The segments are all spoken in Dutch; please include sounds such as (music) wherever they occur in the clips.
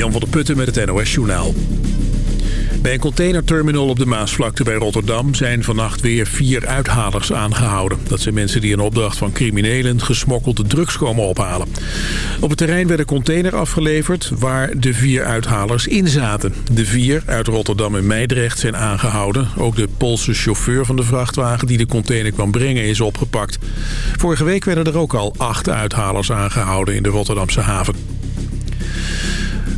Jan van der Putten met het NOS Journaal. Bij een containerterminal op de Maasvlakte bij Rotterdam zijn vannacht weer vier uithalers aangehouden. Dat zijn mensen die een opdracht van criminelen gesmokkelde drugs komen ophalen. Op het terrein werd een container afgeleverd waar de vier uithalers in zaten. De vier uit Rotterdam en Meidrecht zijn aangehouden. Ook de Poolse chauffeur van de vrachtwagen die de container kwam brengen is opgepakt. Vorige week werden er ook al acht uithalers aangehouden in de Rotterdamse haven.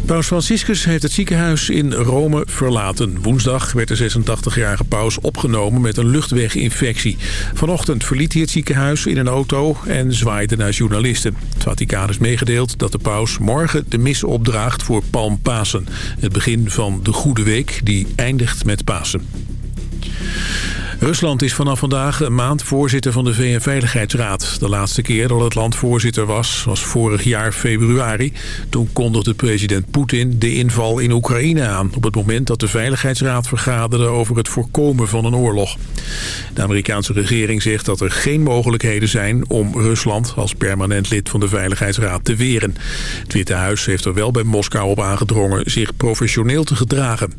Paus Franciscus heeft het ziekenhuis in Rome verlaten. Woensdag werd de 86-jarige paus opgenomen met een luchtweginfectie. Vanochtend verliet hij het ziekenhuis in een auto en zwaaide naar journalisten. Het Vaticaan is meegedeeld dat de paus morgen de mis opdraagt voor Palm Pasen. Het begin van de Goede Week die eindigt met Pasen. Rusland is vanaf vandaag een maand voorzitter van de VN-veiligheidsraad. De laatste keer dat het land voorzitter was, was vorig jaar februari. Toen kondigde president Poetin de inval in Oekraïne aan... op het moment dat de Veiligheidsraad vergaderde over het voorkomen van een oorlog. De Amerikaanse regering zegt dat er geen mogelijkheden zijn... om Rusland als permanent lid van de Veiligheidsraad te weren. Het Witte Huis heeft er wel bij Moskou op aangedrongen zich professioneel te gedragen.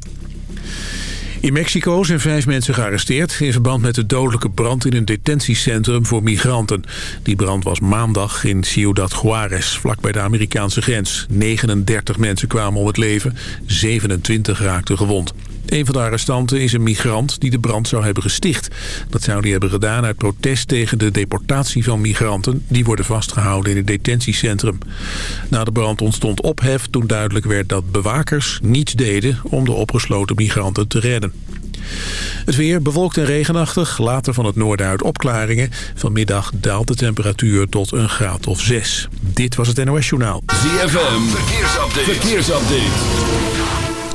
In Mexico zijn vijf mensen gearresteerd... in verband met de dodelijke brand in een detentiecentrum voor migranten. Die brand was maandag in Ciudad Juarez, vlakbij de Amerikaanse grens. 39 mensen kwamen om het leven, 27 raakten gewond. Een van de arrestanten is een migrant die de brand zou hebben gesticht. Dat zou hij hebben gedaan uit protest tegen de deportatie van migranten... die worden vastgehouden in het detentiecentrum. Na de brand ontstond ophef toen duidelijk werd dat bewakers niets deden... om de opgesloten migranten te redden. Het weer bewolkt en regenachtig, later van het noorden uit opklaringen. Vanmiddag daalt de temperatuur tot een graad of zes. Dit was het NOS Journaal. ZFM, verkeersupdate. verkeersupdate.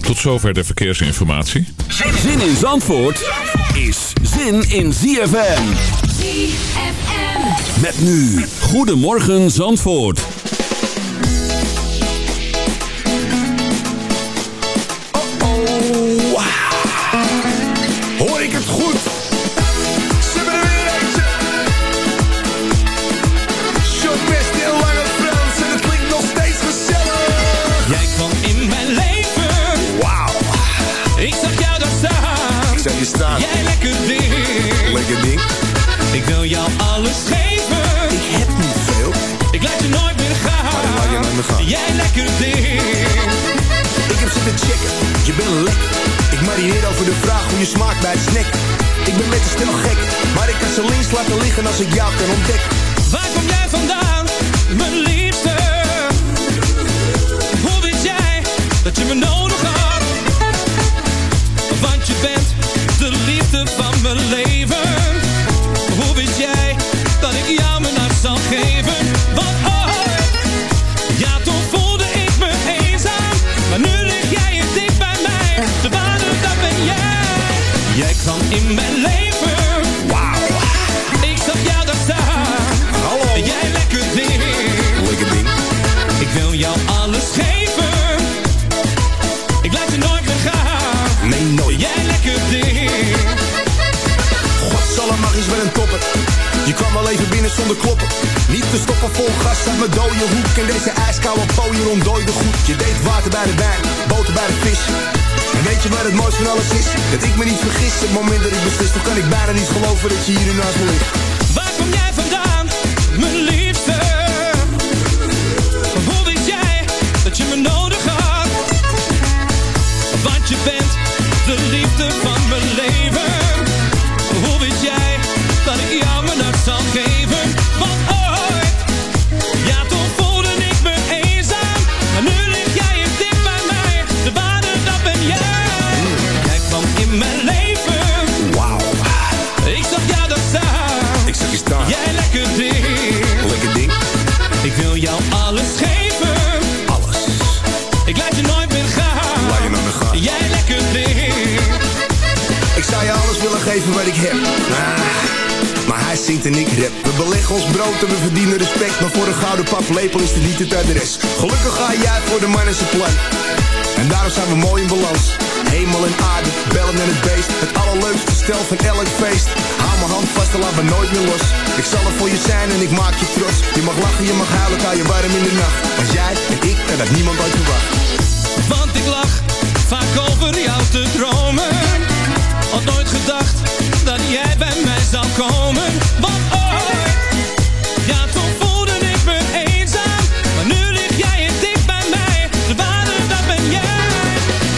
Tot zover de verkeersinformatie. Zin in Zandvoort is zin in ZFM. ZFM. Met nu, Goedemorgen Zandvoort. Lekker ding. Ik wil jou alles geven. Ik heb niet veel. Ik laat je nooit meer gaan. Maar dan laat je nooit meer gaan. Jij lekker ding. Ik heb zitten checken. Je bent lekker. Ik marineer over de vraag hoe je smaakt bij het snack. Ik ben met de stel gek. Maar ik kan ze links laten liggen als ik jou kan ontdekken. Waar kom jij vandaan, mijn liefste? Hoe weet jij dat je me nodig had? Want je bent de liefde van mijn leven. Kloppen. Niet te stoppen vol gas uit mijn dode hoek. En deze ijskoude pooier ontdooide goed. Je deed water bij de wijn, boter bij de vis. En weet je wat het mooiste van alles is? Dat ik me niet vergis. Het moment dat ik beslis, dan kan ik bijna niet geloven dat je hier nu naast me ligt. Waar kom jij vandaan, mijn liefste? Hoe wist jij dat je me nodig had? Want je bent de liefde van mijn leven. En ik rap. We beleggen ons brood en we verdienen respect. Maar voor een gouden paplepel is dit niet het adres. Gelukkig ga jij voor de man en zijn plan. En daarom zijn we mooi in balans. Hemel en aarde, bellen en het beest. Het allerleukste stel van elk feest. Hou mijn hand vast en laat me nooit meer los. Ik zal er voor je zijn en ik maak je trots. Je mag lachen, je mag huilen, kan je warm in de nacht. Maar jij en ik, en dat niemand uit verwacht. Want ik lach vaak over jou te dromen. Had nooit gedacht jij bij mij zou komen. Want ooit, ja toen voelde ik me eenzaam. Maar nu lig jij in dicht bij mij. De waarde, dat ben jij.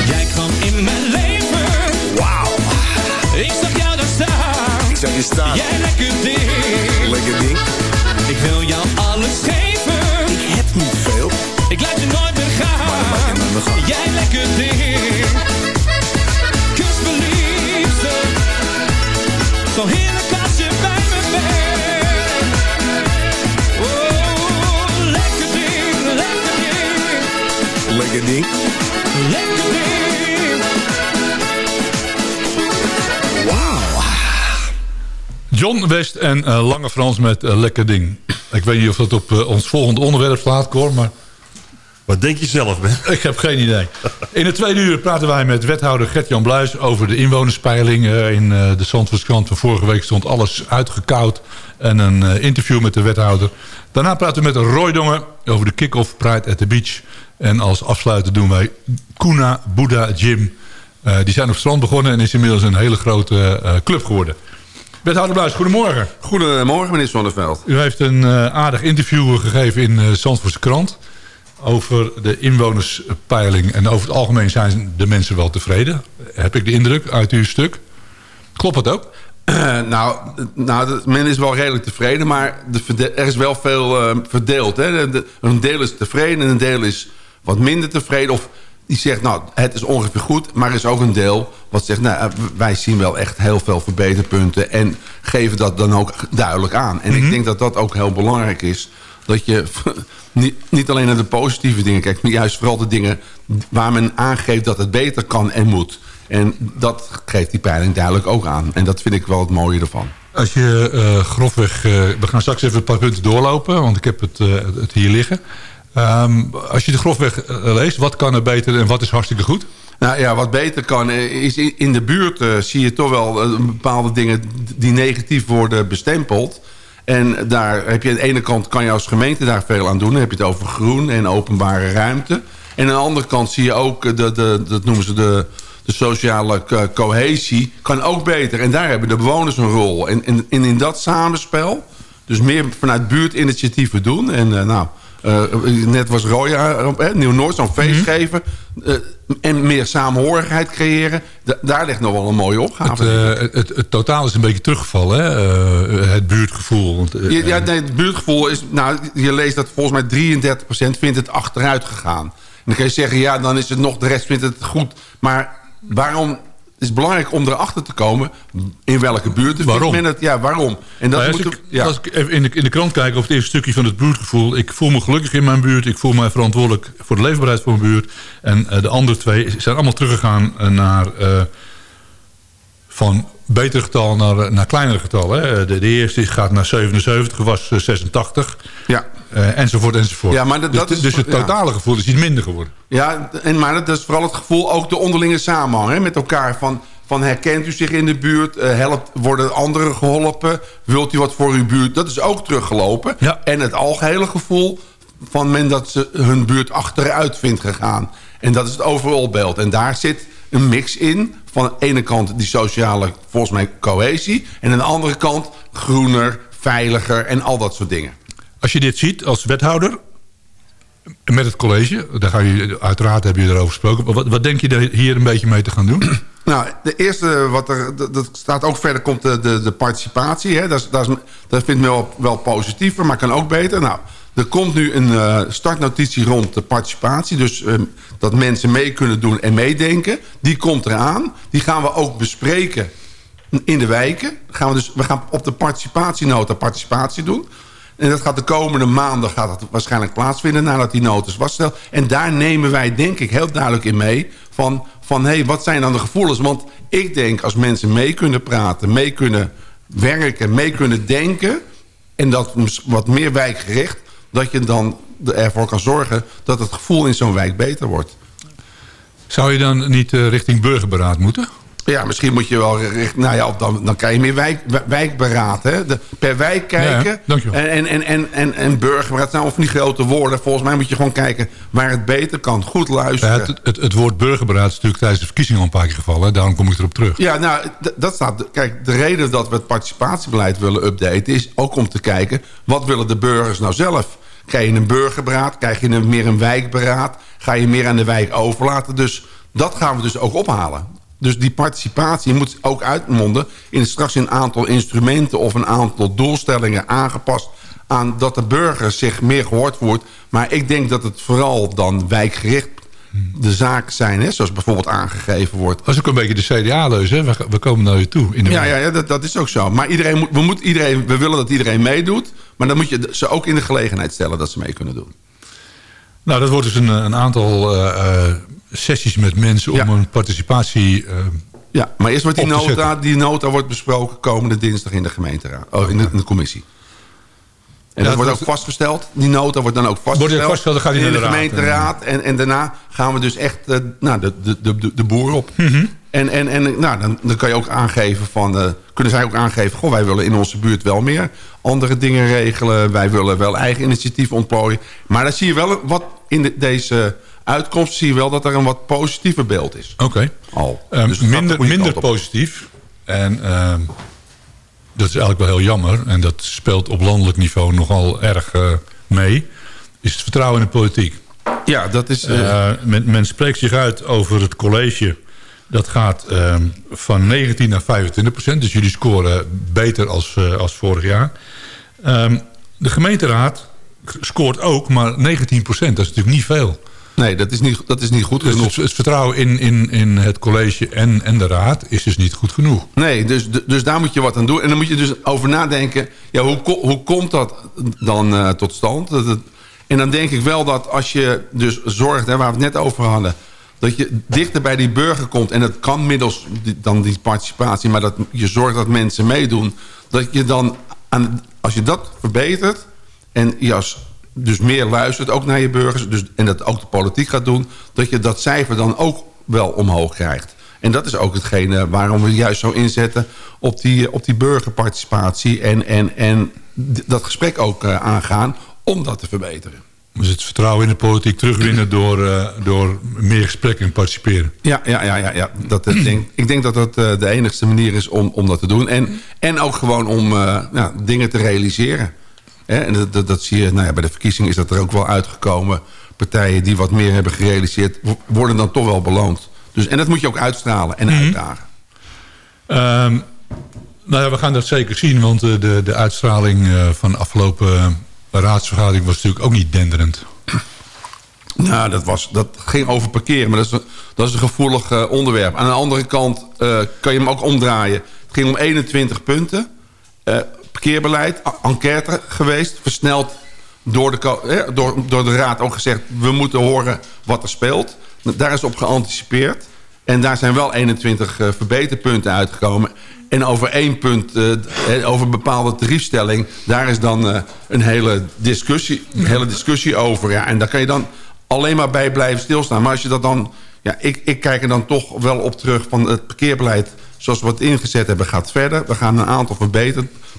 Jij kwam in mijn leven. Wauw, Ik zag jou daar staan. ik zag je staan. Jij lekker ding. John West en eh, Lange Frans met eh, Lekker Ding. Ik weet niet of dat op eh, ons volgende onderwerp slaat, Cor, maar Wat denk je zelf, (laughs) ik heb geen idee. In het tweede uur praten wij met wethouder Gert-Jan Bluis... over de inwonerspeiling in de Zandvoortskrant. Van vorige week stond alles uitgekoud. En een interview met de wethouder. Daarna praten we met Roy Dongen over de kick-off Pride at the Beach. En als afsluiter doen wij Kuna Buddha Gym. Die zijn op strand begonnen en is inmiddels een hele grote club geworden. Wethouder Bluis, goedemorgen. Goedemorgen, meneer Zonneveld. U heeft een eh, aardig interview gegeven in uh, Zandvoortse krant... over de inwonerspeiling. En over het algemeen zijn de mensen wel tevreden. Heb ik de indruk uit uw stuk. Klopt dat ook? Eh, nou, nou, men is wel redelijk tevreden, maar de er is wel veel verdeeld. Hè? De- de- een deel is tevreden en een deel is wat minder tevreden. Of die zegt, nou, het is ongeveer goed. Maar er is ook een deel wat zegt, nou, eh, wij zien wel echt heel veel verbeterpunten. En geven dat dan ook duidelijk aan. En ik denk dat dat ook heel belangrijk is. Dat je (laughs) niet, niet alleen naar de positieve dingen kijkt... maar juist vooral de dingen waar men aangeeft dat het beter kan en moet. En dat geeft die peiling duidelijk ook aan. En dat vind ik wel het mooie ervan. Als je eh, grofweg... eh, we gaan straks even een paar punten doorlopen. Want ik heb het, het hier liggen. Ehm, als je de grofweg eh, leest. Wat kan er beter en wat is hartstikke goed? Nou ja, wat beter kan eh, is in de buurt eh, zie je toch wel bepaalde dingen die negatief worden bestempeld. En daar heb je aan de ene kant kan je als gemeente daar veel aan doen. Dan heb je het over groen en openbare ruimte. En aan de andere kant zie je ook, de, dat noemen ze de, de sociale co- cohesie, kan ook beter. En daar hebben de bewoners een rol. En, in dat samenspel, dus meer vanuit buurtinitiatieven doen. En nou, net was Roya op eh, Nieuw-Noord, zo'n feest geven. eh, en meer samenhorigheid creëren. Da- daar ligt nog wel een mooie opgave. Het, eh, het, totaal is een beetje teruggevallen. Hè? Eh, het buurtgevoel. Want, eh, Ja, ja, nee, het buurtgevoel is... Nou, je leest dat volgens mij 33% vindt het achteruit gegaan. En dan kan je zeggen, ja, dan is het nog... de rest vindt het goed. Maar waarom... Het is belangrijk om erachter te komen... in welke buurt Waarom? men het... Ja, waarom? En dat Nou moet ook- ik, ja. als ik even in de, in de krant kijk over het eerste stukje van het buurtgevoel... ik voel me gelukkig in mijn buurt. Ik voel me verantwoordelijk voor de leefbaarheid van mijn buurt. En eh, de andere twee zijn allemaal teruggegaan eh, naar... eh, van beter getal naar, naar kleinere getallen. De, de eerste gaat naar 77, was eh, 86. ja. Eh, enzovoort, enzovoort. Ja, maar dat- dat dus, is- dus het ja. totale gevoel is iets minder geworden. Ja, en, maar dat is vooral het gevoel, ook de onderlinge samenhang hè, met elkaar. Van, van herkent u zich in de buurt? Eh, helpt, worden anderen geholpen? Wilt u wat voor uw buurt? Dat is ook teruggelopen. Ja. En het algehele gevoel van men dat ze hun buurt achteruit vindt gegaan. En dat is het overal beeld. En daar zit een mix in. Van aan de ene kant die sociale, volgens mij, cohesie. En aan de andere kant groener, veiliger en al dat soort dingen. Als je dit ziet als wethouder met het college... daar ga je, uiteraard heb je erover gesproken. Wat, wat denk je er hier een beetje mee te gaan doen? (clears throat) Nou, de eerste wat er, dat, staat ook verder, komt de, de, participatie. Hè? Dat, is, dat, is, dat vindt men wel, positiever, maar kan ook beter. Nou, er komt nu een eh, startnotitie rond de participatie. Dus eh, dat mensen mee kunnen doen en meedenken. Die komt eraan. Die gaan we ook bespreken in de wijken. Gaan we, dus, we gaan op de participatienota participatie doen. En dat gaat de komende maanden gaat dat waarschijnlijk plaatsvinden... nadat die notus was gesteld. En daar nemen wij denk ik heel duidelijk in mee... van, van hé, hey, wat zijn dan de gevoelens? Want ik denk als mensen mee kunnen praten... mee kunnen werken, mee kunnen denken... en dat wat meer wijkgericht... dat je dan ervoor kan zorgen dat het gevoel in zo'n wijk beter wordt. Zou je dan niet eh, richting burgerberaad moeten? Ja, misschien moet je wel nou ja, dan, dan krijg je meer wijk, wijkberaad. Hè? De, per wijk kijken. Ja. En, en, en, en, en, en burgerberaad zijn of niet grote woorden. Volgens mij moet je gewoon kijken waar het beter kan. Goed Ja, luisteren. het, het, het woord burgerberaad is natuurlijk tijdens de verkiezingen al een paar keer gevallen. hè. Daarom kom ik erop terug. Ja, nou, dat staat. Kijk, de reden dat we het participatiebeleid willen updaten is ook om te kijken wat willen de burgers nou zelf. Krijg je een burgerberaad? Krijg je een, meer een wijkberaad? Ga je meer aan de wijk overlaten? Dus dat gaan we dus ook ophalen. Dus die participatie moet ook uitmonden in straks een aantal instrumenten of een aantal doelstellingen aangepast aan dat de burger zich meer gehoord wordt. Maar ik denk dat het vooral dan wijkgericht de zaken zijn, hè, zoals bijvoorbeeld aangegeven wordt. Dat is ook een beetje de CDA-leus. hè. We, we komen naar je toe. In de Ja, ja, ja dat, dat is ook zo. Maar iedereen moet, we, moet iedereen, we willen dat iedereen meedoet. Maar dan moet je ze ook in de gelegenheid stellen dat ze mee kunnen doen. Nou, dat wordt dus een, een aantal eh, eh, sessies met mensen... om een participatie... eh, Ja, maar eerst wordt die nota, die nota wordt besproken komende dinsdag in de gemeenteraad. Oh, in de, in de commissie. En Ja, dat wordt ook vastgesteld. Die nota wordt dan ook vastgesteld. ook vastgesteld, dan gaat die in de de raad. gemeenteraad. En, en daarna gaan we dus echt eh, nou, de, de, de, de- boer op. Mhm. En, en, en nou, dan, dan kan je ook aangeven van... eh, kunnen zij ook aangeven... Goh, wij willen in onze buurt wel meer andere dingen regelen. Wij willen wel eigen initiatief ontplooien. Maar dan zie je wel wat in de- deze uitkomst... zie je wel dat er een wat positiever beeld is. Oké. Al. Ehm, Dus minder minder positief. En ehm, dat is eigenlijk wel heel jammer. En dat speelt op landelijk niveau nogal erg eh, mee. Is het vertrouwen in de politiek. Ja, dat is... Eh, men, men spreekt zich uit over het college. Dat gaat ehm, van 19 naar 25 procent. Dus jullie scoren beter als, als vorig jaar. De gemeenteraad scoort ook, maar 19 procent. Dat is natuurlijk niet veel. Nee, dat is niet, dat is niet goed Dus genoeg. het, het vertrouwen in, in, in het college en, en de raad is dus niet goed genoeg. Nee, dus, dus daar moet je wat aan doen. En dan moet je dus over nadenken... Ja, hoe, hoe komt dat dan eh, tot stand? Dat het- en dan denk ik wel dat als je dus zorgt... Hè, waar we het net over hadden... dat je dichter bij die burger komt... en dat kan middels die, dan die participatie... maar dat je zorgt dat mensen meedoen... dat je dan, aan, als je dat verbetert... en je als dus meer luistert ook naar je burgers... Dus, en dat ook de politiek gaat doen... dat je dat cijfer dan ook wel omhoog krijgt. En dat is ook hetgene waarom we juist zo inzetten op die, op die burgerparticipatie... en, en, en dat gesprek ook eh, aangaan om dat te verbeteren. Dus het vertrouwen in de politiek terugwinnen door, eh, door meer gesprekken en participeren. Ja, ja, ja, ja, ja. Dat, ik, denk, ik denk dat dat eh, de enigste manier is om, om dat te doen. En, en ook gewoon om eh, ja, dingen te realiseren. En dat, dat, dat zie je, nou ja, bij de verkiezingen is dat er ook wel uitgekomen. Partijen die wat meer hebben gerealiseerd... wo- worden dan toch wel beloond. Dus, en dat moet je ook uitstralen en uitdagen. Ehm, nou ja, we gaan dat zeker zien, want eh, de, de uitstraling eh, van de afgelopen raadsvergadering was natuurlijk ook niet denderend. Nou, dat, was, dat ging over parkeren, maar dat is een, dat is een gevoelig eh, onderwerp. Aan de andere kant kan je hem ook omdraaien. Het ging om 21 punten. Parkeerbeleid, enquête geweest, versneld door de, door, door de raad ook gezegd... we moeten horen wat er speelt. Daar is op geanticipeerd. En daar zijn wel 21 eh, verbeterpunten uitgekomen. En over één punt, eh, over bepaalde tariefstelling... daar is dan een hele discussie, een hele discussie over. Ja. En daar kan je dan alleen maar bij blijven stilstaan. Maar als je dat dan... Ja, ik, ik kijk er dan toch wel op terug van het parkeerbeleid... zoals we het ingezet hebben, gaat verder. We gaan een aantal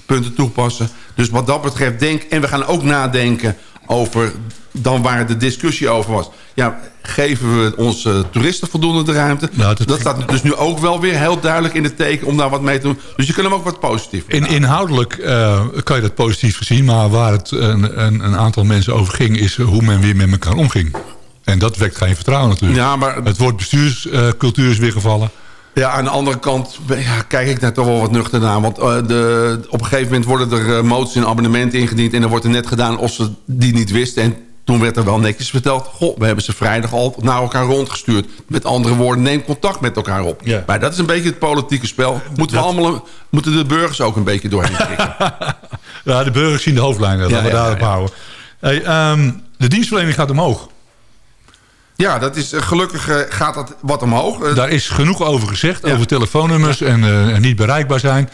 verbeterpunten toepassen. Dus wat dat betreft denk... En we gaan ook nadenken over dan waar de discussie over was. Ja, geven we onze toeristen voldoende de ruimte? Nou, dat staat dus nu ook wel weer heel duidelijk in het teken om daar wat mee te doen. Dus je kunt hem ook wat positief In, inhoudelijk eh, kan je dat positief gezien, maar waar het een, een, een aantal mensen over ging... is hoe men weer met elkaar omging. En dat wekt geen vertrouwen natuurlijk. Ja, maar Het woord bestuurscultuur is weer gevallen. Ja, aan de andere kant ja, kijk ik daar toch wel wat nuchter naar. Want eh, de, op een gegeven moment worden er uh, moties en abonnementen ingediend... en dan wordt er net gedaan of ze die niet wisten. En toen werd er wel netjes verteld... goh, we hebben ze vrijdag al naar elkaar rondgestuurd. Met andere woorden, neem contact met elkaar op. Ja. Maar dat is een beetje het politieke spel. Moeten, we allemaal, moeten de burgers ook een beetje doorheen (laughs) prikken. Ja, de burgers zien de hoofdlijnen. Laten we daarop houden. Hey, ehm, de dienstverlening gaat omhoog. Ja, dat is, eh, gelukkig eh, gaat dat wat omhoog. Eh, Daar is genoeg over gezegd. Ja. Over telefoonnummers en, en niet bereikbaar zijn.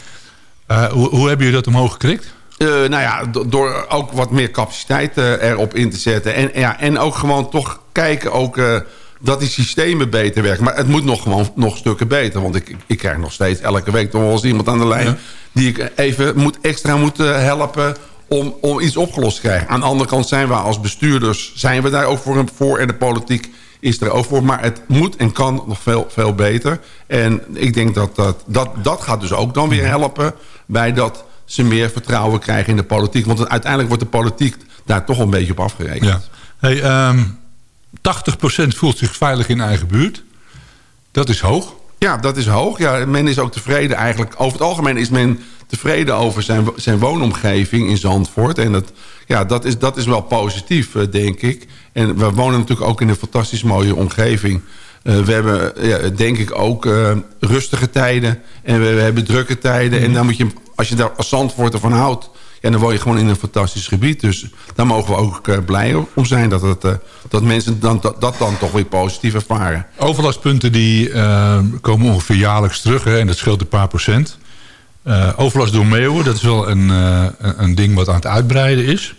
Hoe, hoe hebben jullie dat omhoog gekrikt? Uh, nou ja, door ook wat meer capaciteit uh, erop in te zetten. En, ja, en ook gewoon toch kijken ook, uh, dat die systemen beter werken. Maar het moet nog gewoon nog stukken beter. Want ik, ik krijg nog steeds elke week toch wel eens iemand aan de lijn... Ja. die ik even moet, extra moet helpen om, om iets opgelost te krijgen. Aan de andere kant zijn we als bestuurders... zijn we daar ook voor, voor en de politiek is er ook voor. Maar het moet en kan nog veel, veel beter. En ik denk dat dat, dat dat gaat dus ook dan weer helpen... bij dat ze meer vertrouwen krijgen in de politiek. Want uiteindelijk wordt de politiek daar toch een beetje op afgerekend. Ja. Hey, um, 80% voelt zich veilig in eigen buurt. Dat is hoog. Ja, dat is hoog. Ja, men is ook tevreden eigenlijk. Over het algemeen is men tevreden over zijn, zijn woonomgeving in Zandvoort. En dat, ja, dat, is, dat is wel positief, denk ik. En we wonen natuurlijk ook in een fantastisch mooie omgeving. Uh, we hebben, ja, denk ik, ook uh, rustige tijden. En we, we hebben drukke tijden. Mm. En dan moet je, als je daar als Zandvoort ervan houdt... Ja, dan woon je gewoon in een fantastisch gebied. Dus daar mogen we ook uh, blij om zijn. Dat, het, dat mensen dan, dat, dat, dan toch weer positief ervaren. Overlastpunten die komen ongeveer jaarlijks terug. Hè, en dat scheelt een paar procent. Overlast door meeuwen, dat is wel een, een ding wat aan het uitbreiden is.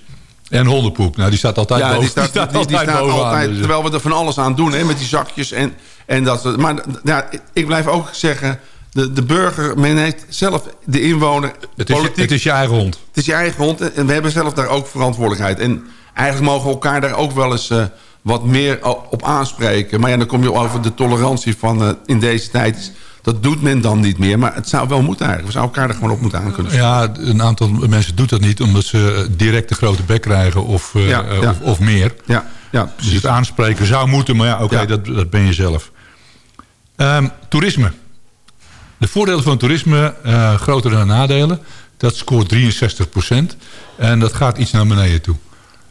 En hondenpoep, nou die staat altijd ja, boven. Die staat, (laughs) die staat, die, die staat altijd, altijd dus. terwijl we er van alles aan doen, hè, met die zakjes. En, en dat, maar ja, ik blijf ook zeggen, de, de burger, men heeft zelf de inwoner... Het is, politiek, het is je eigen hond. Het is je eigen hond en we hebben zelf daar ook verantwoordelijkheid. En eigenlijk mogen we elkaar daar ook wel eens uh, wat meer op aanspreken. Maar ja, dan kom je over de tolerantie van uh, in deze tijd dat doet men dan niet meer. Maar het zou wel moeten eigenlijk. We zouden elkaar er gewoon op moeten aan kunnen Ja, een aantal mensen doet dat niet... omdat ze direct een grote bek krijgen of, uh, ja, ja. Of, of, meer. Ja, ja, precies. Dus het aanspreken zou moeten, maar ja, oké, okay, dat, dat ben je zelf. Um, toerisme. De voordelen van toerisme, uh, grotere dan nadelen. Dat scoort 63% En dat gaat iets naar beneden toe.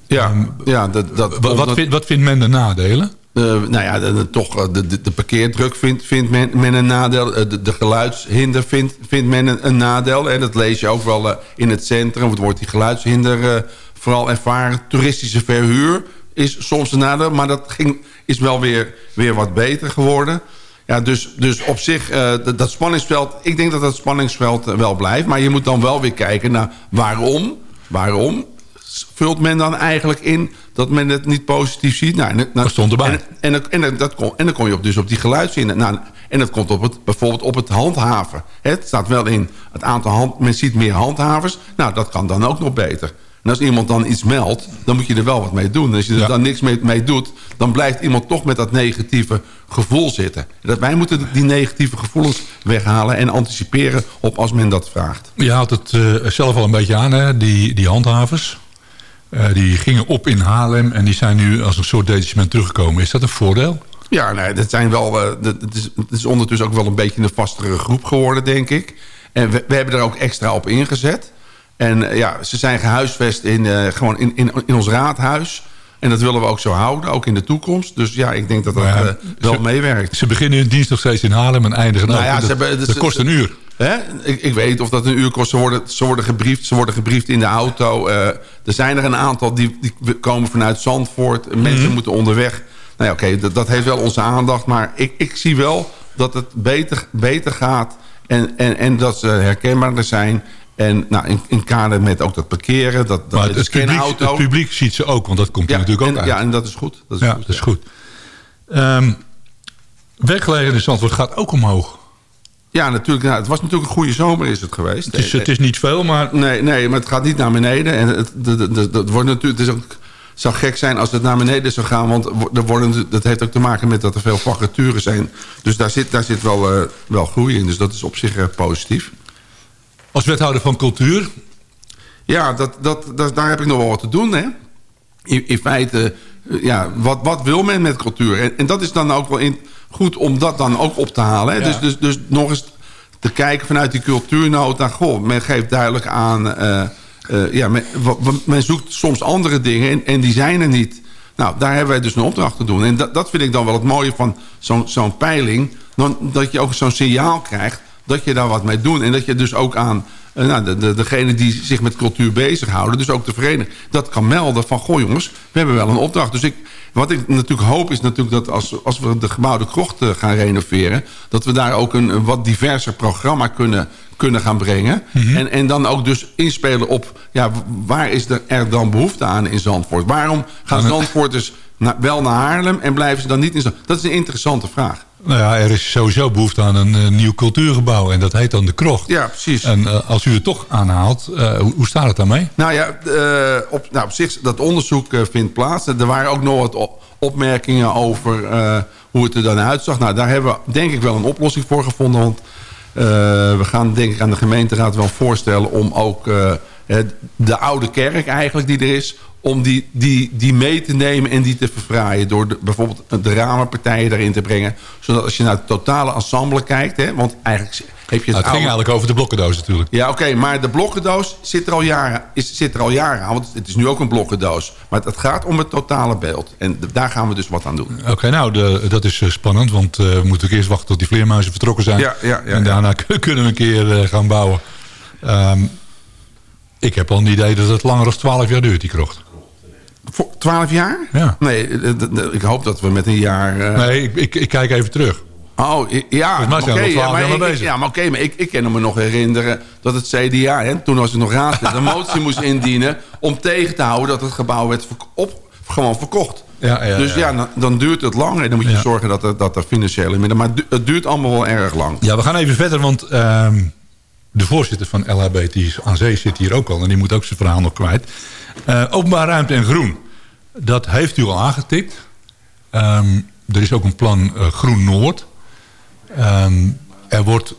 Ja, um, ja dat, dat, wat, vind, wat vindt men de nadelen? Uh, nou ja, de, toch de, de, de, parkeerdruk vindt, men, een nadeel. De, de geluidshinder vindt, men een, nadeel. En dat lees je ook wel in het centrum. Het wordt die geluidshinder vooral ervaren. Toeristische verhuur is soms een nadeel. Maar dat ging, is wel weer, weer wat beter geworden. Ja, dus, dus op zich, dat, dat spanningsveld... Ik denk dat dat spanningsveld wel blijft. Maar je moet dan wel weer kijken naar waarom. Waarom vult men dan eigenlijk in dat men het niet positief ziet. Nou, nou, dat stond erbij. En, en, en, dat kon, en dan kom je op, dus op die geluidszinnen. Nou, en dat komt op het, bijvoorbeeld op het handhaven. Het staat wel in het aantal hand... Men ziet meer handhavers. Nou, dat kan dan ook nog beter. En als iemand dan iets meldt, dan moet je er wel wat mee doen. En als je er ja. dan niks mee, mee, doet, dan blijft iemand toch met dat negatieve gevoel zitten. Dat wij moeten die negatieve gevoelens weghalen en anticiperen op als men dat vraagt. Je haalt het uh, zelf al een beetje aan, hè? Die, die handhavers. Uh, die gingen op in Haarlem en die zijn nu als een soort detachement teruggekomen. Is dat een voordeel? Ja, nee, dat zijn wel, uh, dat, het, is, het is ondertussen ook wel een beetje een vastere groep geworden, denk ik. En we, we hebben er ook extra op ingezet. En uh, ja, ze zijn gehuisvest in, gewoon in, in, in ons raadhuis. En dat willen we ook zo houden, ook in de toekomst. Dus ja, ik denk dat dat ja, wel ze, meewerkt. Ze beginnen hun dienst nog steeds in Haarlem en eindigen nou, ja, dat, hebben, dat kost een uur. Hè? Ik, ik, weet of dat een uur kost. Ze worden, ze worden, gebriefd, ze worden gebriefd in de auto. Uh, er zijn er een aantal die, die komen vanuit Zandvoort. Mensen mm -hmm. moeten onderweg. Nou ja, oké, okay, dat, dat, heeft wel onze aandacht. Maar ik, ik zie wel dat het beter, beter gaat. En, en, en dat ze herkenbaarder zijn. En nou, in, in kader met ook dat parkeren. Dat, dat maar het, het, publiek, het, publiek, ziet ze ook, want dat komt ja, er natuurlijk en, ook uit. Ja, en dat is goed. Dat is ja, goed, dat is goed. Um, werkgelegenheid in Zandvoort gaat ook omhoog. Ja, natuurlijk. Nou, het was natuurlijk een goede zomer is het geweest. Het is, het is niet veel, maar... Nee, nee, maar het gaat niet naar beneden. En het, het, wordt natuurlijk, het is ook, zou gek zijn als het naar beneden zou gaan. Want er worden, dat heeft ook te maken met dat er veel vacatures zijn. Dus daar zit, daar zit wel, uh, wel groei in. Dus dat is op zich uh, positief. Als wethouder van cultuur? Ja, dat, dat, dat, daar heb ik nog wel wat te doen. Hè? In, in feite, ja, wat, wat wil men met cultuur? En, en dat is dan ook wel in, goed om dat dan ook op te halen. Hè? Ja. Dus, dus, dus nog eens te kijken vanuit die cultuurnota. Goh, men geeft duidelijk aan... Uh, uh, ja, men, men, zoekt soms andere dingen en, en, die zijn er niet. Nou, daar hebben wij dus een opdracht te doen. En dat, dat vind ik dan wel het mooie van zo'n zo'n peiling. Dan, dat je ook zo'n signaal krijgt dat je daar wat mee doet. En dat je dus ook aan, eh, nou, de, de, degene die zich met cultuur bezighouden... dus ook de vereniging, dat kan melden van... goh jongens, we hebben wel een opdracht. Dus ik, wat ik natuurlijk hoop is natuurlijk dat als, als we de gebouwde krocht gaan renoveren... dat we daar ook een, een wat diverser programma kunnen, kunnen gaan brengen. en, en dan ook dus inspelen op... Ja, waar is er, er dan behoefte aan in Zandvoort? Waarom gaan Zandvoorters na, wel naar Haarlem en blijven ze dan niet in Zandvoort? Dat is een interessante vraag. Nou ja, er is sowieso behoefte aan een eh, nieuw cultuurgebouw. En dat heet dan de Krocht. Ja, precies. En eh, als u het toch aanhaalt, eh, hoe, hoe staat het daarmee? Nou ja, op, nou, op zich, dat onderzoek vindt plaats. Er waren ook nog wat op- opmerkingen over hoe het er dan uitzag. Nou, daar hebben we denk ik wel een oplossing voor gevonden. Want we gaan denk ik aan de gemeenteraad wel voorstellen... om ook de oude kerk eigenlijk die er is... om die, die, die mee te nemen en die te verfraaien... door de, bijvoorbeeld de ramenpartijen daarin te brengen. Zodat als je naar het totale ensemble kijkt... Hè, want eigenlijk heb je Nou, het, het ging eigenlijk over de blokkendoos natuurlijk. ja, oké, maar de blokkendoos zit er, al jaren, is, zit er al jaren aan. Want het is nu ook een blokkendoos. Maar het gaat om het totale beeld. En daar gaan we dus wat aan doen. Oké, nou, de, dat is eh, spannend. Want eh, we moeten eerst wachten tot die vleermuizen vertrokken zijn. Ja, ja, ja, en daarna (laughs) kunnen we een keer eh, gaan bouwen. Ehm, ik heb al een idee dat het langer dan 12 jaar duurt, die krocht. Voor 12 jaar? Ja. Nee, eh, ik hoop dat we met een jaar... eh, Nee, ik, ik, ik kijk even terug. Oh, ja. Volgens mij 12 ja, maar ik- bezig. Ja, maar oké, maar ik, ik kan me nog herinneren dat het CDA, hè, toen was het nog raadslid, (laughs) een motie moest indienen om tegen te houden dat het gebouw werd op, gewoon verkocht. Ja, ja, dus ja. ja, dan, duurt het lang en dan moet je zorgen dat er, dat er financiële middelen... Maar het du- het duurt allemaal wel erg lang. Ja, we gaan even verder, want ehm, de voorzitter van LHBT aan Zee zit hier ook al. En die moet ook zijn verhaal nog kwijt. Eh, openbaar ruimte en groen. Dat heeft u al aangetikt. Ehm, er is ook een plan eh, Groen Noord. Ehm, er, wordt,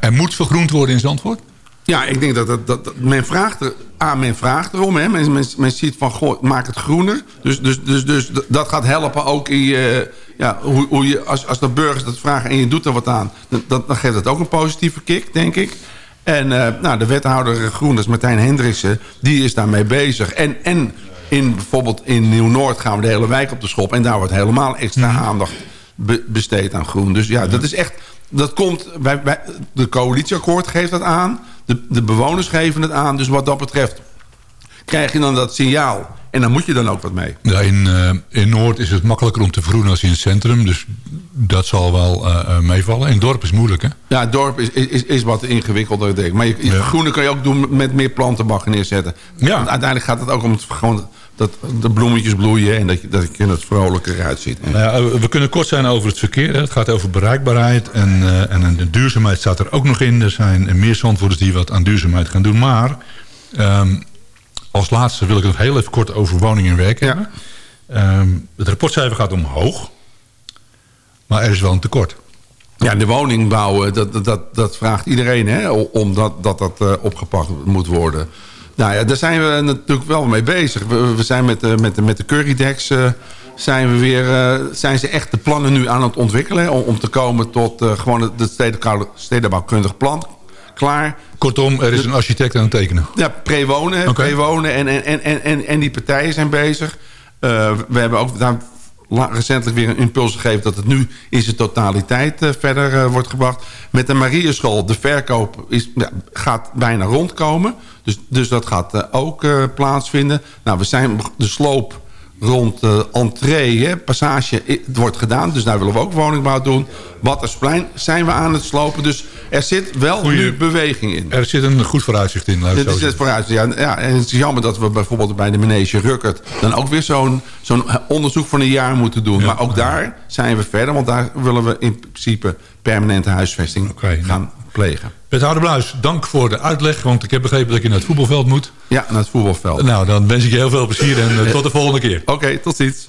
er, moet vergroend worden in Zandvoort. Ja, ik denk dat, dat, dat men vraagt er, A, men vraagt erom. Hè. Men, men, ziet van, goh, maak het groener. Dus, dus, dus, dus dat gaat helpen ook in je, ja, hoe, hoe je, als, als de burgers dat vragen en je doet er wat aan... dan dan geeft dat ook een positieve kick, denk ik. En eh, nou, de wethouder Groen, dat is Martijn Hendriksen, die is daarmee bezig. En, en in, bijvoorbeeld in Nieuw-Noord gaan we de hele wijk op de schop. En daar wordt helemaal extra aandacht be- besteed aan groen. Dus ja, dat is echt... Dat komt, bij, bij, de coalitieakkoord geeft dat aan. De, de bewoners geven het aan. Dus wat dat betreft krijg je dan dat signaal. En dan moet je dan ook wat mee. Ja, in, eh, in Noord is het makkelijker om te vergroenen als in het centrum. Dus dat zal wel eh, eh, meevallen. In het dorp is moeilijk, hè? Ja, het dorp is, is, is wat ingewikkelder, denk ik. Maar je, je- Ja. groene kan je ook doen met meer plantenbakken neerzetten. Ja. Want uiteindelijk gaat het ook om het, gewoon dat de bloemetjes bloeien... en dat je, dat je het vrolijker eruit ziet. Nou ja, we kunnen kort zijn over het verkeer. hè. Het gaat over bereikbaarheid en, en de duurzaamheid staat er ook nog in. Er zijn meer zandvoerders die wat aan duurzaamheid gaan doen. Maar ehm, als laatste wil ik nog heel even kort over woning en werk Ja. hebben. Ehm, het rapportcijfer gaat omhoog. Maar er is wel een tekort. Ja, de woningbouw, eh, dat, dat- dat, vraagt iedereen, hè, omdat dat, dat eh, opgepakt moet worden. Nou ja, daar zijn we natuurlijk wel mee bezig. We, we zijn met de, met de, met de Currydex eh, zijn we weer, zijn ze echt de plannen nu aan het ontwikkelen... om, om te komen tot gewoon het het stedenbouw- stedenbouwkundig plan klaar. Kortom, er is een architect aan het tekenen. Ja, pre-wonen, pre-wonen en, en, en, en, en, die partijen zijn bezig. Eh, we hebben ook daar recentelijk weer een impuls gegeven... dat het nu in zijn totaliteit eh, verder eh, wordt gebracht. Met de Marieschool, de verkoop is, ja, gaat bijna rondkomen. Dus, dus dat gaat ook plaatsvinden. Nou, we zijn de sloop rond de entree, hè, passage, het wordt gedaan. Dus daar willen we ook woningbouw doen. Wattersplein zijn we aan het slopen. Dus er zit wel Goeie- nu beweging in. Er zit een goed vooruitzicht in. Dit is het zeggen. vooruit. Ja, ja, en het is jammer dat we bijvoorbeeld bij de Manege Ruckert... dan ook weer zo'n zo'n onderzoek van een jaar moeten doen. maar ook daar zijn we verder. Want daar willen we in principe permanente huisvesting nou. gaan plegen. Wethouder Bluis, dank voor de uitleg. Want ik heb begrepen dat je naar het voetbalveld moet. Ja, naar het voetbalveld. Nou, dan wens ik je heel veel plezier en eh, tot de volgende keer. Oké, tot ziens.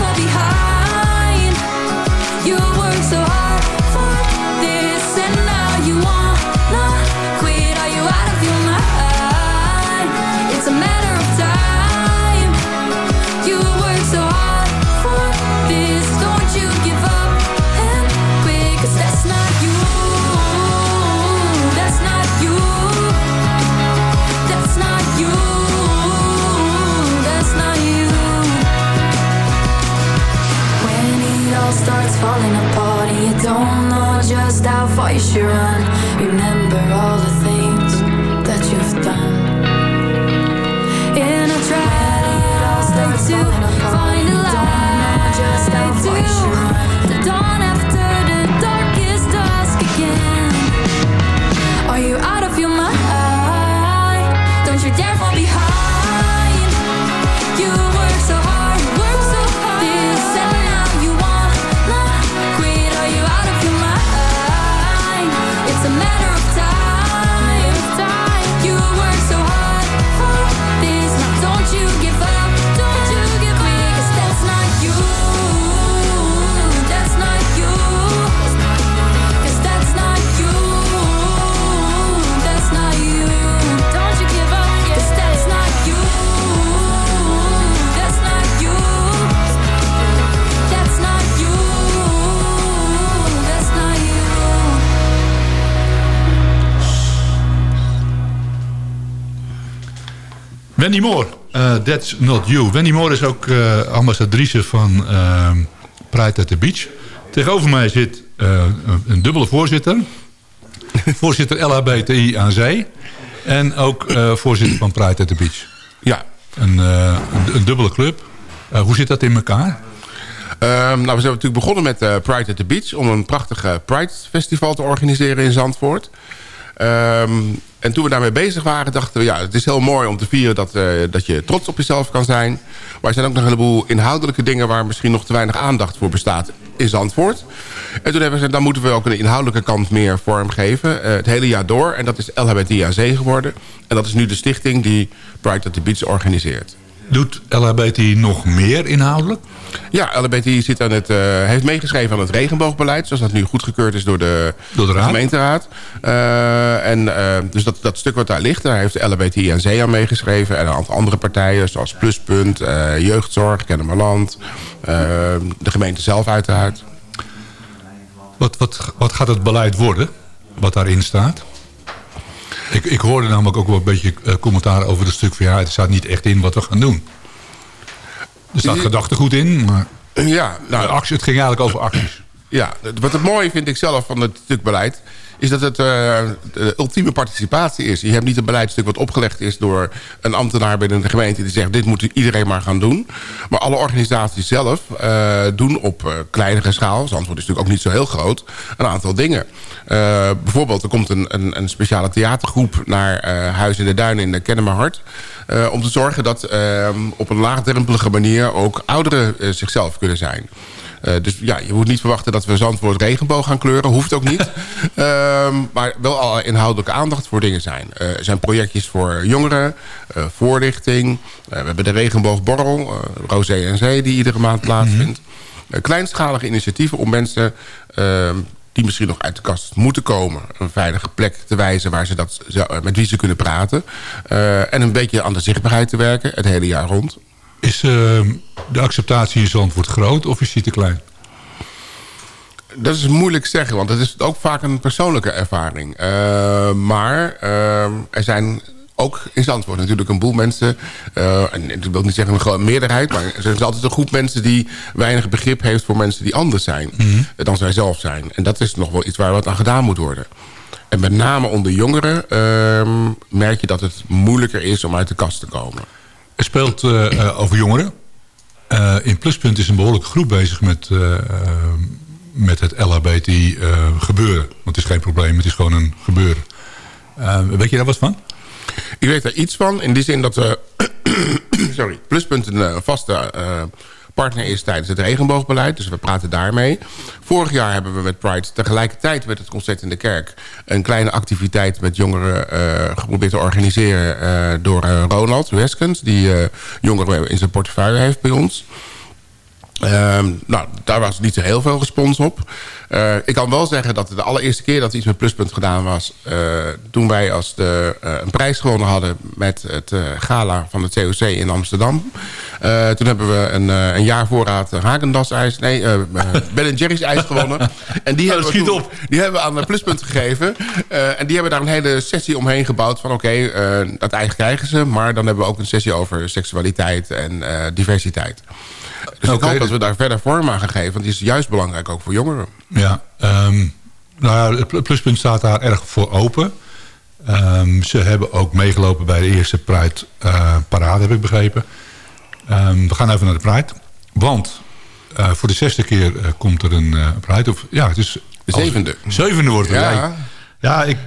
I'll fight you run. Remember all the things. Wendy Moore, eh, That's Not You. Wendy Moore is ook eh, ambassadrice van eh, Pride at the Beach. Tegenover mij zit eh, een dubbele voorzitter. (laughs) voorzitter LHBTI aan Zee. En ook voorzitter van Pride at the Beach. Ja. Een, een, dubbele club. Hoe zit dat in elkaar? Ehm, nou, we zijn natuurlijk begonnen met Pride at the Beach... om een prachtig Pride Festival te organiseren in Zandvoort. Ehm, en toen we daarmee bezig waren, dachten we... ja, het is heel mooi om te vieren dat, eh, dat je trots op jezelf kan zijn. Maar er zijn ook nog een heleboel inhoudelijke dingen... waar misschien nog te weinig aandacht voor bestaat in Zandvoort. En toen hebben we gezegd, dan moeten we ook een inhoudelijke kant meer vormgeven. eh, het hele jaar door. En dat is LHBTIAC geworden. En dat is nu de stichting die Pride at the Beach organiseert. Doet LHBTI nog meer inhoudelijk? Ja, LHBTI zit aan het, eh, heeft meegeschreven aan het regenboogbeleid... zoals dat nu goedgekeurd is door de, Door de raad? gemeenteraad. Eh, en, eh, dus dat, dat stuk wat daar ligt, daar heeft LHBTI en Zee aan meegeschreven... en een aantal andere partijen, zoals Pluspunt, Jeugdzorg, Kennemerland... de gemeente zelf uiteraard. Wat, wat, wat gaat het beleid worden, wat daarin staat? Ik, ik hoorde namelijk ook wel een beetje eh, commentaar over het stuk van... ja, het staat niet echt in wat we gaan doen. Er staat gedachtegoed in, maar Ja, nou, actie, het ging eigenlijk over acties. Ja, wat het mooie vind ik zelf van het stuk beleid... is dat het eh, de ultieme participatie is. Je hebt niet een beleidstuk wat opgelegd is door een ambtenaar binnen de gemeente... die zegt, dit moet iedereen maar gaan doen. Maar alle organisaties zelf eh, doen op eh, kleinere schaal... Zandvoort is natuurlijk ook niet zo heel groot... een aantal dingen. Bijvoorbeeld, er komt een, een, een speciale theatergroep... naar Huis in de Duinen in Kennemerhart... om te zorgen dat eh, op een laagdrempelige manier... ook ouderen zichzelf kunnen zijn. Eh, dus ja, je moet niet verwachten dat we Zandvoort regenboog gaan kleuren. Hoeft ook niet. (laughs) Ehm, maar wel al inhoudelijke aandacht voor dingen zijn. Eh, er zijn projectjes voor jongeren, eh, voorlichting. We hebben de regenboogborrel, Rosé en Zee, die iedere maand plaatsvindt. Eh, kleinschalige initiatieven om mensen... ehm, die misschien nog uit de kast moeten komen. Een veilige plek te wijzen waar ze dat, met wie ze kunnen praten. En een beetje aan de zichtbaarheid te werken, het hele jaar rond. Is eh, de acceptatie in Zandvoort groot of is die te klein? Dat is moeilijk zeggen, want het is ook vaak een persoonlijke ervaring. Uh, maar uh, er zijn ook in Zandvoort natuurlijk een boel mensen... Uh, en ik wil niet zeggen een meerderheid... maar er is altijd een groep mensen die weinig begrip heeft... voor mensen die anders zijn mm -hmm. dan zij zelf zijn. En dat is nog wel iets waar wat aan gedaan moet worden. En met name onder jongeren merk je dat het moeilijker is om uit de kast te komen. Er speelt uh, over jongeren. Uh, in Pluspunt is een behoorlijke groep bezig met, met het LHBT gebeuren. Want het is geen probleem, het is gewoon een gebeuren. weet je daar wat van? Ik weet daar iets van. In die zin dat (coughs) sorry, Pluspunt een vaste partner is tijdens het regenboogbeleid. Dus we praten daarmee. Vorig jaar hebben we met Pride tegelijkertijd met het concert in de kerk... een kleine activiteit met jongeren uh, geprobeerd te organiseren... Uh, door uh, Ronald Weskens, die jongeren in zijn portefeuille heeft bij ons... Um, nou, daar was niet zo heel veel respons op. Uh, ik kan wel zeggen dat de allereerste keer dat iets met Pluspunt gedaan was... Uh, toen wij als de, uh, een prijs gewonnen hadden met het gala van het COC in Amsterdam. toen hebben we een, een jaar voorraad Hagendas ijs... Nee, Ben Jerry's ijs gewonnen. (laughs) En die, hebben, we toen, die hebben we aan Pluspunt gegeven. en die hebben daar een hele sessie omheen gebouwd van... oké, okay, dat ijs krijgen ze, maar dan hebben we ook een sessie over seksualiteit en diversiteit. Dus okay. ik hoop dat we daar verder vorm aan gaan geven. Want die is juist belangrijk ook voor jongeren. Ja, um, nou ja, het pluspunt staat daar erg voor open. Um, ze hebben ook meegelopen bij de eerste Pride uh, parade, heb ik begrepen. Um, we gaan even naar de Pride. Want uh, voor de zesde keer uh, komt er een Pride. Of, ja, het is... De zevende. Zevende wordt het. Ja. ja, ik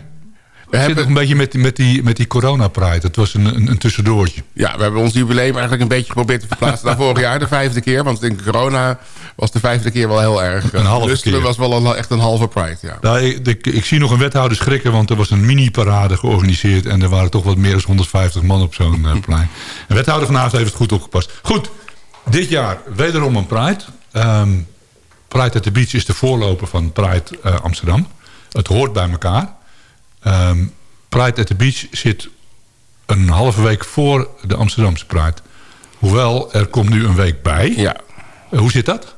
we hebben... nog een beetje met, met die, met die corona-pride. Het was een, een, een, tussendoortje. Ja, we hebben ons jubileum eigenlijk een beetje geprobeerd te verplaatsen naar vorig jaar. De vijfde keer. Want in corona was de vijfde keer wel heel erg. Een halve dus keer. was wel een, echt een halve pride, ja. Nou, ik, ik, ik, zie nog een wethouder schrikken. Want er was een mini-parade georganiseerd. En er waren toch wat meer dan 150 man op zo'n uh, (laughs) plein. Een wethouder vanavond heeft het goed opgepast. Goed, dit jaar wederom een pride. Um, pride at the Beach is de voorloper van Pride uh, Amsterdam. Het hoort bij elkaar. Um, Pride at the Beach zit een halve week voor de Amsterdamse Pride. Hoewel, er komt nu een week bij. Ja. Uh, hoe zit dat?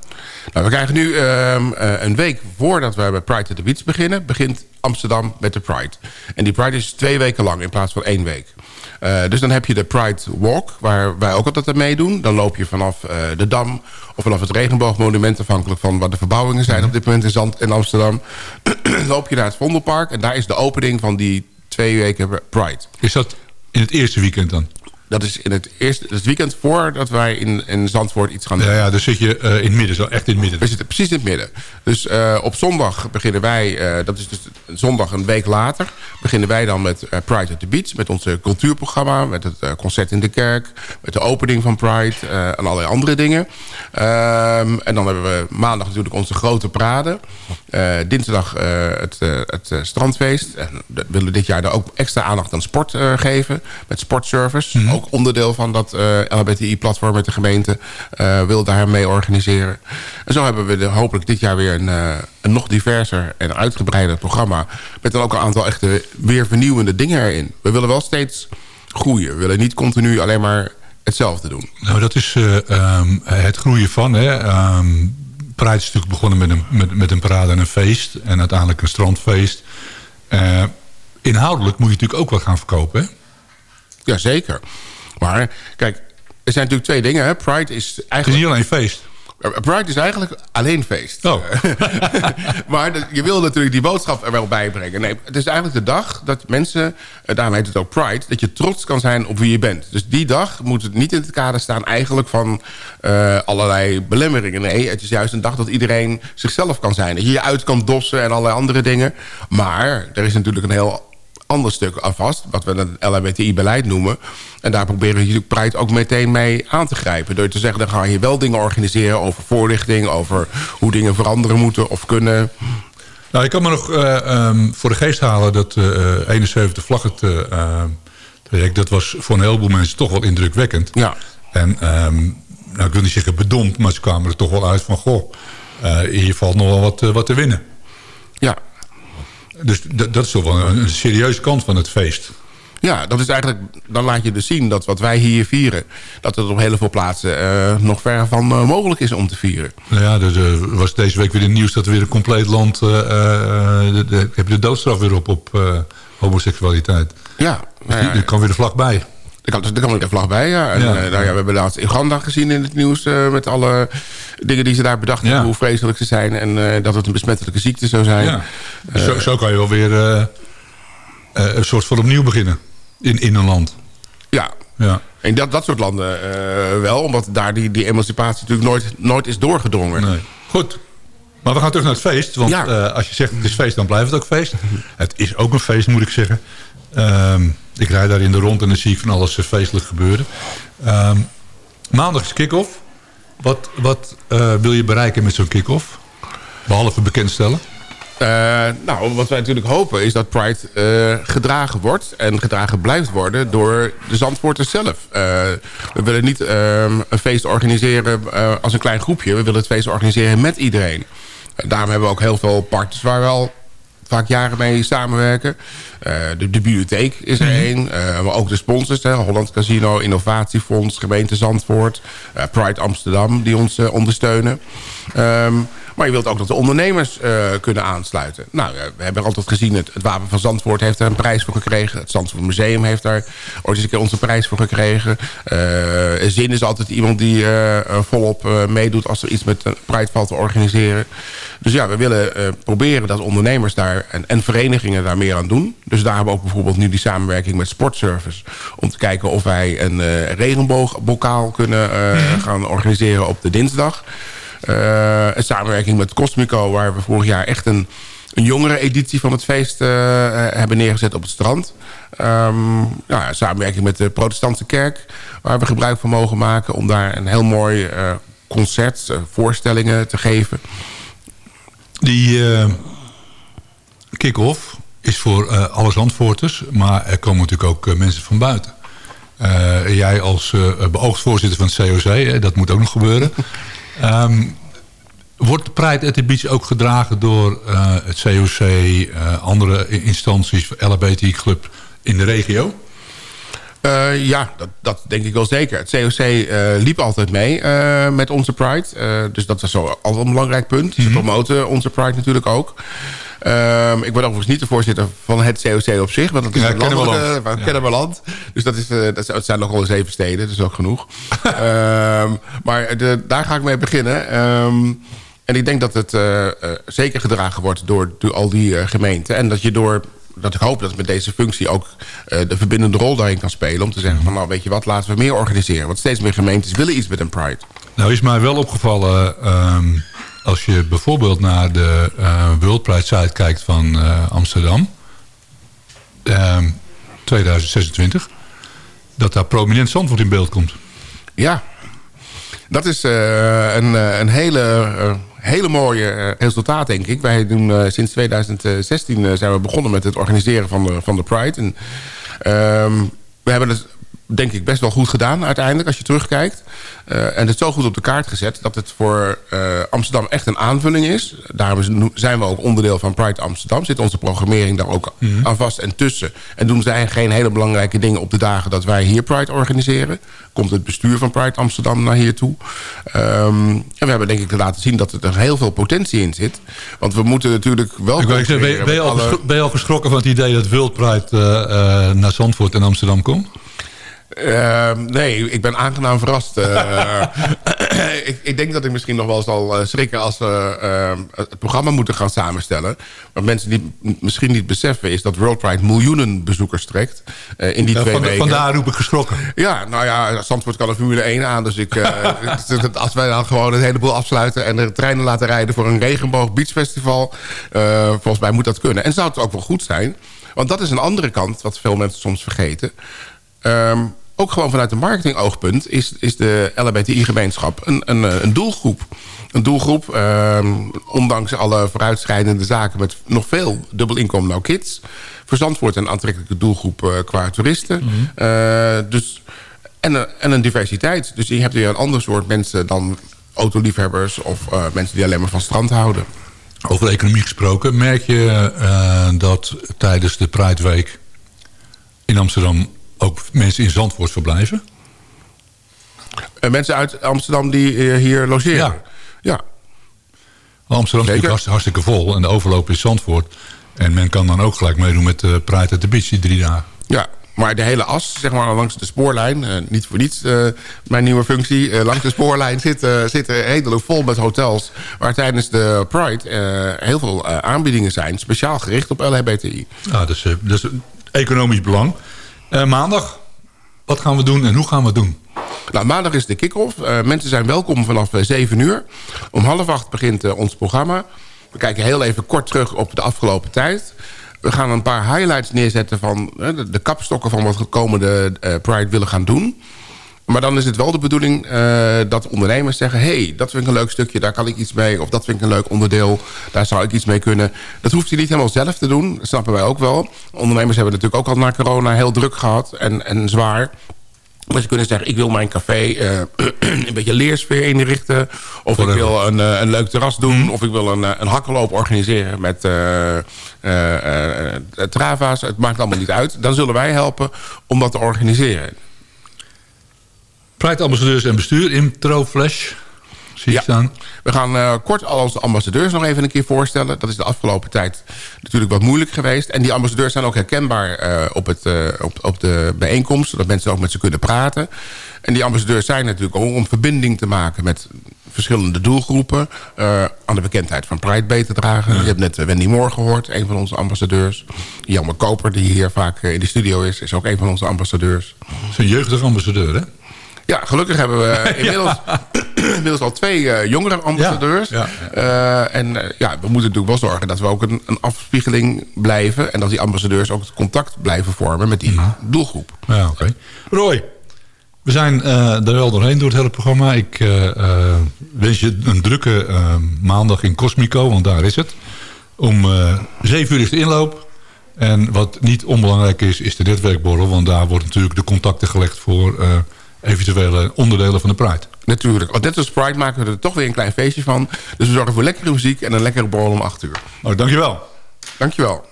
Nou, we krijgen nu uh, een week voordat we bij Pride at the Beach beginnen... begint Amsterdam met de Pride. En die Pride is twee weken lang in plaats van één week. Uh, dus dan heb je de Pride Walk, waar wij ook altijd aan meedoen. Dan loop je vanaf uh, de Dam of vanaf het Regenboogmonument... afhankelijk van waar de verbouwingen zijn op dit moment in, Zand, in Amsterdam. (clears throat) loop je naar het Vondelpark en daar is de opening van die twee weken Pride. Is dat in het eerste weekend dan? Dat is in het eerste het weekend voordat wij in, in Zandvoort iets gaan doen. Ja, ja dus zit je uh, in het midden, zo echt in het midden. We zitten precies in het midden. Dus uh, op zondag beginnen wij, uh, dat is dus zondag een week later... beginnen wij dan met Pride at the Beach. Met ons cultuurprogramma, met het concert in de kerk... met de opening van Pride en allerlei andere dingen. Um, en dan hebben we maandag natuurlijk onze grote parade. dinsdag het, het strandfeest. En we willen dit jaar daar ook extra aandacht aan sport geven. Met sportservice. Mm -hmm ook onderdeel van dat uh, LHBTI-platform met de gemeente uh, wil daar mee organiseren. En zo hebben we de, hopelijk dit jaar weer een, uh, een nog diverser en uitgebreider programma. Met dan ook een aantal echte weer vernieuwende dingen erin. We willen wel steeds groeien. We willen niet continu alleen maar hetzelfde doen. Nou, dat is um, het groeien van. Hè. Pride is natuurlijk begonnen met een, met, met een parade en een feest. En uiteindelijk een strandfeest. inhoudelijk moet je natuurlijk ook wel gaan verkopen? Jazeker. Maar kijk, er zijn natuurlijk twee dingen. Hè. Pride is eigenlijk... Het is niet alleen feest. Pride is eigenlijk alleen feest. Oh. (laughs) maar je wil natuurlijk die boodschap er wel bij brengen. Nee, het is eigenlijk de dag dat mensen, daarom heet het ook Pride... dat je trots kan zijn op wie je bent. Dus die dag moet het niet in het kader staan eigenlijk van uh, allerlei belemmeringen. Nee, het is juist een dag dat iedereen zichzelf kan zijn. Dat je je uit kan dossen en allerlei andere dingen. Maar er is natuurlijk een heel ander stuk aan vast. Wat we het LHBTI-beleid noemen. En daar proberen we natuurlijk Pride ook meteen mee aan te grijpen. Door te zeggen, dan ga je wel dingen organiseren over voorlichting... over hoe dingen veranderen moeten of kunnen... Nou, ik kan me nog uh, um, voor de geest halen dat uh, 71 vlaggen traject... dat was voor een heleboel mensen toch wel indrukwekkend. Ja. En um, nou, ik wil niet zeggen bedompt, maar ze kwamen er toch wel uit van... goh, hier valt nog wel wat, wat te winnen. Ja, dus dat is toch wel een, een serieuze kant van het feest. Ja, dat is eigenlijk, dan laat je dus zien dat wat wij hier vieren... dat het op heel veel plaatsen eh, nog ver van eh, mogelijk is om te vieren. Nou ja, er eh, was deze week weer het nieuws dat er weer een compleet land... de, de- heb je de doodstraf weer op, op homoseksualiteit. Ja, Dus nou die- ja, er kan weer. Er kan, er kan een vlag bij, ja. En, Ja. eh, nou ja, we hebben laatst Uganda gezien in het nieuws... eh, met alle dingen die ze daar bedacht hebben, hoe vreselijk ze zijn... en eh, dat het een besmettelijke ziekte zou zijn. Ja. Zo, zo kan je wel weer een soort van opnieuw beginnen in, in een land. Ja, Ja. in dat, dat soort landen wel... omdat daar die, die emancipatie natuurlijk nooit, nooit is doorgedrongen. Nee. Goed. Maar we gaan terug naar het feest. Want Ja. als je zegt het is feest, dan blijft het ook feest. Het is ook een feest, moet ik zeggen. Ehm, ik rijd daar in de rond en dan zie ik van alles eh, feestelijk gebeuren. Ehm, maandag is kick-off. Wat, wat eh, wil je bereiken met zo'n kick-off? Behalve bekendstellen. Eh, nou, wat wij natuurlijk hopen is dat Pride gedragen wordt... en gedragen blijft worden door de Zandvoorters zelf. We willen niet ehm, een feest organiseren als een klein groepje. We willen het feest organiseren met iedereen. Daarom hebben we ook heel veel partners waar we al vaak jaren mee samenwerken. Eh, de, de bibliotheek is er één. Eh, maar ook de sponsors. Hè, Holland Casino, Innovatiefonds, gemeente Zandvoort. eh, Pride Amsterdam die ons ondersteunen. Ehm, maar je wilt ook dat de ondernemers eh, kunnen aansluiten. Nou, we hebben altijd gezien... Het, het Wapen van Zandvoort heeft daar een prijs voor gekregen. Het Zandvoort Museum heeft daar ooit eens een keer onze prijs voor gekregen. Eh, Zin is altijd iemand die eh, volop meedoet... als er iets met een Pride valt te organiseren. Dus ja, we willen proberen dat ondernemers daar... En, en verenigingen daar meer aan doen. Dus daar hebben we ook bijvoorbeeld nu die samenwerking met Sportservice... om te kijken of wij een eh regenboogbokaal kunnen eh, gaan organiseren op de dinsdag... Eh, een samenwerking met Cosmico, waar we vorig jaar echt een, een jongere editie van het feest eh, eh, hebben neergezet op het strand. Nou ja, samenwerking met de protestantse kerk, waar we gebruik van mogen maken om daar een heel mooi concert, voorstellingen te geven. Die kick-off is voor eh alle Zandvoorters. Maar er komen natuurlijk ook mensen van buiten. Jij als beoogd voorzitter van het COC, hè, dat moet ook nog gebeuren. Ehm, wordt de Pride at the Beach ook gedragen door eh, het COC, eh, andere instanties, LHBT Club in de regio? Eh, ja, dat, dat denk ik wel zeker. Het COC liep altijd mee met onze Pride. Dus dat was zo altijd een belangrijk punt. Ze promoten onze Pride natuurlijk ook. Ehm, ik ben overigens niet de voorzitter van het COC op zich. Want dat is Ja, een landelijke- Ja. Kennemerland. Dus dat, is, eh, dat zijn nogal zeven steden. Dat is ook genoeg. (laughs) Ehm, maar de, daar ga ik mee beginnen. Ehm, en ik denk dat het eh, eh, zeker gedragen wordt door, door al die eh, gemeenten. En dat je door dat ik hoop dat met deze functie ook eh, de verbindende rol daarin kan spelen. Om te zeggen van nou weet je wat, laten we meer organiseren. Want steeds meer gemeentes willen iets met een Pride. Nou is mij wel opgevallen, als je bijvoorbeeld naar de eh World Pride site kijkt van eh, Amsterdam, ehm, 2026, dat daar prominent Zandvoort in beeld komt. Ja, dat is eh, een, een hele, hele mooie resultaat, denk ik. Wij doen sinds 2016 eh, zijn we begonnen met het organiseren van de, van de Pride. En, ehm, we hebben het denk ik best wel goed gedaan uiteindelijk als je terugkijkt. Eh, en het zo goed op de kaart gezet dat het voor eh, Amsterdam echt een aanvulling is. Daarom zijn we ook onderdeel van Pride Amsterdam. Zit onze programmering daar ook aan vast en tussen. En doen zij geen hele belangrijke dingen op de dagen dat wij hier Pride organiseren. Komt het bestuur van Pride Amsterdam naar hier toe. Ehm, en we hebben denk ik te laten zien dat er heel veel potentie in zit. Want we moeten natuurlijk wel... Ik zeggen, ben, je- ben, je al alle- ben je al geschrokken van het idee dat World Pride eh, naar Zandvoort en Amsterdam komt? Ehm, nee, ik ben aangenaam verrast. Eh, (laughs) ik, ik denk dat ik misschien nog wel zal eh, schrikken als we ehm, het programma moeten gaan samenstellen. Wat mensen niet, misschien niet beseffen is dat World Pride miljoenen bezoekers trekt eh, in die Ja, twee van- weken. vandaar roep ik geschrokken. Ja, nou ja, Zandvoort kan een Formule 1 aan. Dus ik, (laughs) als wij dan gewoon het hele boel afsluiten... en de treinen laten rijden voor een regenboog beachfestival... eh, volgens mij moet dat kunnen. En zou het ook wel goed zijn. Want dat is een andere kant, wat veel mensen soms vergeten. Ehm, ook gewoon vanuit een marketingoogpunt... is, is de LHBTI-gemeenschap een, een, eh, een doelgroep. Een doelgroep, ehm, ondanks alle vooruitschrijdende zaken... met nog veel dubbel inkomen, nou kids... voor Zandvoort een aantrekkelijke doelgroep eh, qua toeristen. Eh, dus en, een- en een diversiteit. Dus je hebt weer een ander soort mensen dan autoliefhebbers... of eh, mensen die alleen maar van strand houden. Over economie gesproken, merk je eh, dat tijdens de Pride Week in Amsterdam ook mensen in Zandvoort verblijven? Uh, mensen uit Amsterdam die uh, hier logeren? Ja. ja. Amsterdam is natuurlijk hartstikke vol en de overloop is Zandvoort. En men kan dan ook gelijk meedoen met uh, Pride at the Beach die drie dagen. Ja, maar de hele as, zeg maar langs de spoorlijn... Uh, niet voor niets uh, mijn nieuwe functie... Uh, langs de spoorlijn zit, zit helemaal vol met hotels... waar tijdens de Pride heel veel aanbiedingen zijn... speciaal gericht op LHBTI. Ja, dus, dus economisch belang. Maandag, wat gaan we doen en hoe gaan we het doen? Nou, maandag is de kick-off. mensen zijn welkom vanaf 7 uur. Om half acht begint ons programma. We kijken heel even kort terug op de afgelopen tijd... We gaan een paar highlights neerzetten van de, de kapstokken van wat we komende Pride willen gaan doen. Maar dan is het wel de bedoeling uh, dat ondernemers zeggen... hey, dat vind ik een leuk stukje, daar kan ik iets mee. Of dat vind ik een leuk onderdeel, daar zou ik iets mee kunnen. Dat hoeft je niet helemaal zelf te doen, dat snappen wij ook wel. Ondernemers hebben natuurlijk ook al na corona heel druk gehad en, en zwaar. Maar ze kunnen zeggen, ik wil mijn café uh, (clears throat) een beetje leersfeer inrichten. Of ik wil een, uh, een leuk terras doen. Mm. Of ik wil een, een hakkenloop organiseren met trava's. Het maakt allemaal niet uit. Dan zullen wij helpen om dat te organiseren. Pride ambassadeurs en bestuur, intro flash. Zie ja. staan. We gaan uh, kort al onze ambassadeurs nog even een keer voorstellen. Dat is de afgelopen tijd natuurlijk wat moeilijk geweest. En die ambassadeurs zijn ook herkenbaar uh, op, het, uh, op, op de bijeenkomst. Zodat mensen ook met ze kunnen praten. En die ambassadeurs zijn natuurlijk ook om verbinding te maken met verschillende doelgroepen. aan de bekendheid van Pride bij te dragen. Ja. Je hebt net Wendy Moore gehoord, een van onze ambassadeurs. Jelmer Koper, die hier vaak in de studio is, is ook een van onze ambassadeurs. Dat is een jeugdige ambassadeur, hè? Ja, gelukkig hebben we (laughs) inmiddels, (clears throat) inmiddels al twee uh, jongere ambassadeurs. Uh, en uh, ja, we moeten natuurlijk wel zorgen dat we ook een, een, afspiegeling blijven. En dat die ambassadeurs ook het contact blijven vormen met die doelgroep. Ja, oké. Okay. Roy, we zijn er wel doorheen door het hele programma. Ik wens je een drukke maandag in Cosmico, want daar is het. Om zeven uur is de inloop. En wat niet onbelangrijk is, is de netwerkborrel. Want daar wordt natuurlijk de contacten gelegd voor eventuele onderdelen van de Pride. Natuurlijk. Net als Pride maken we er toch weer een klein feestje van. Dus we zorgen voor lekkere muziek en een lekkere borrel om 8 uur. Oh, dankjewel. Dankjewel.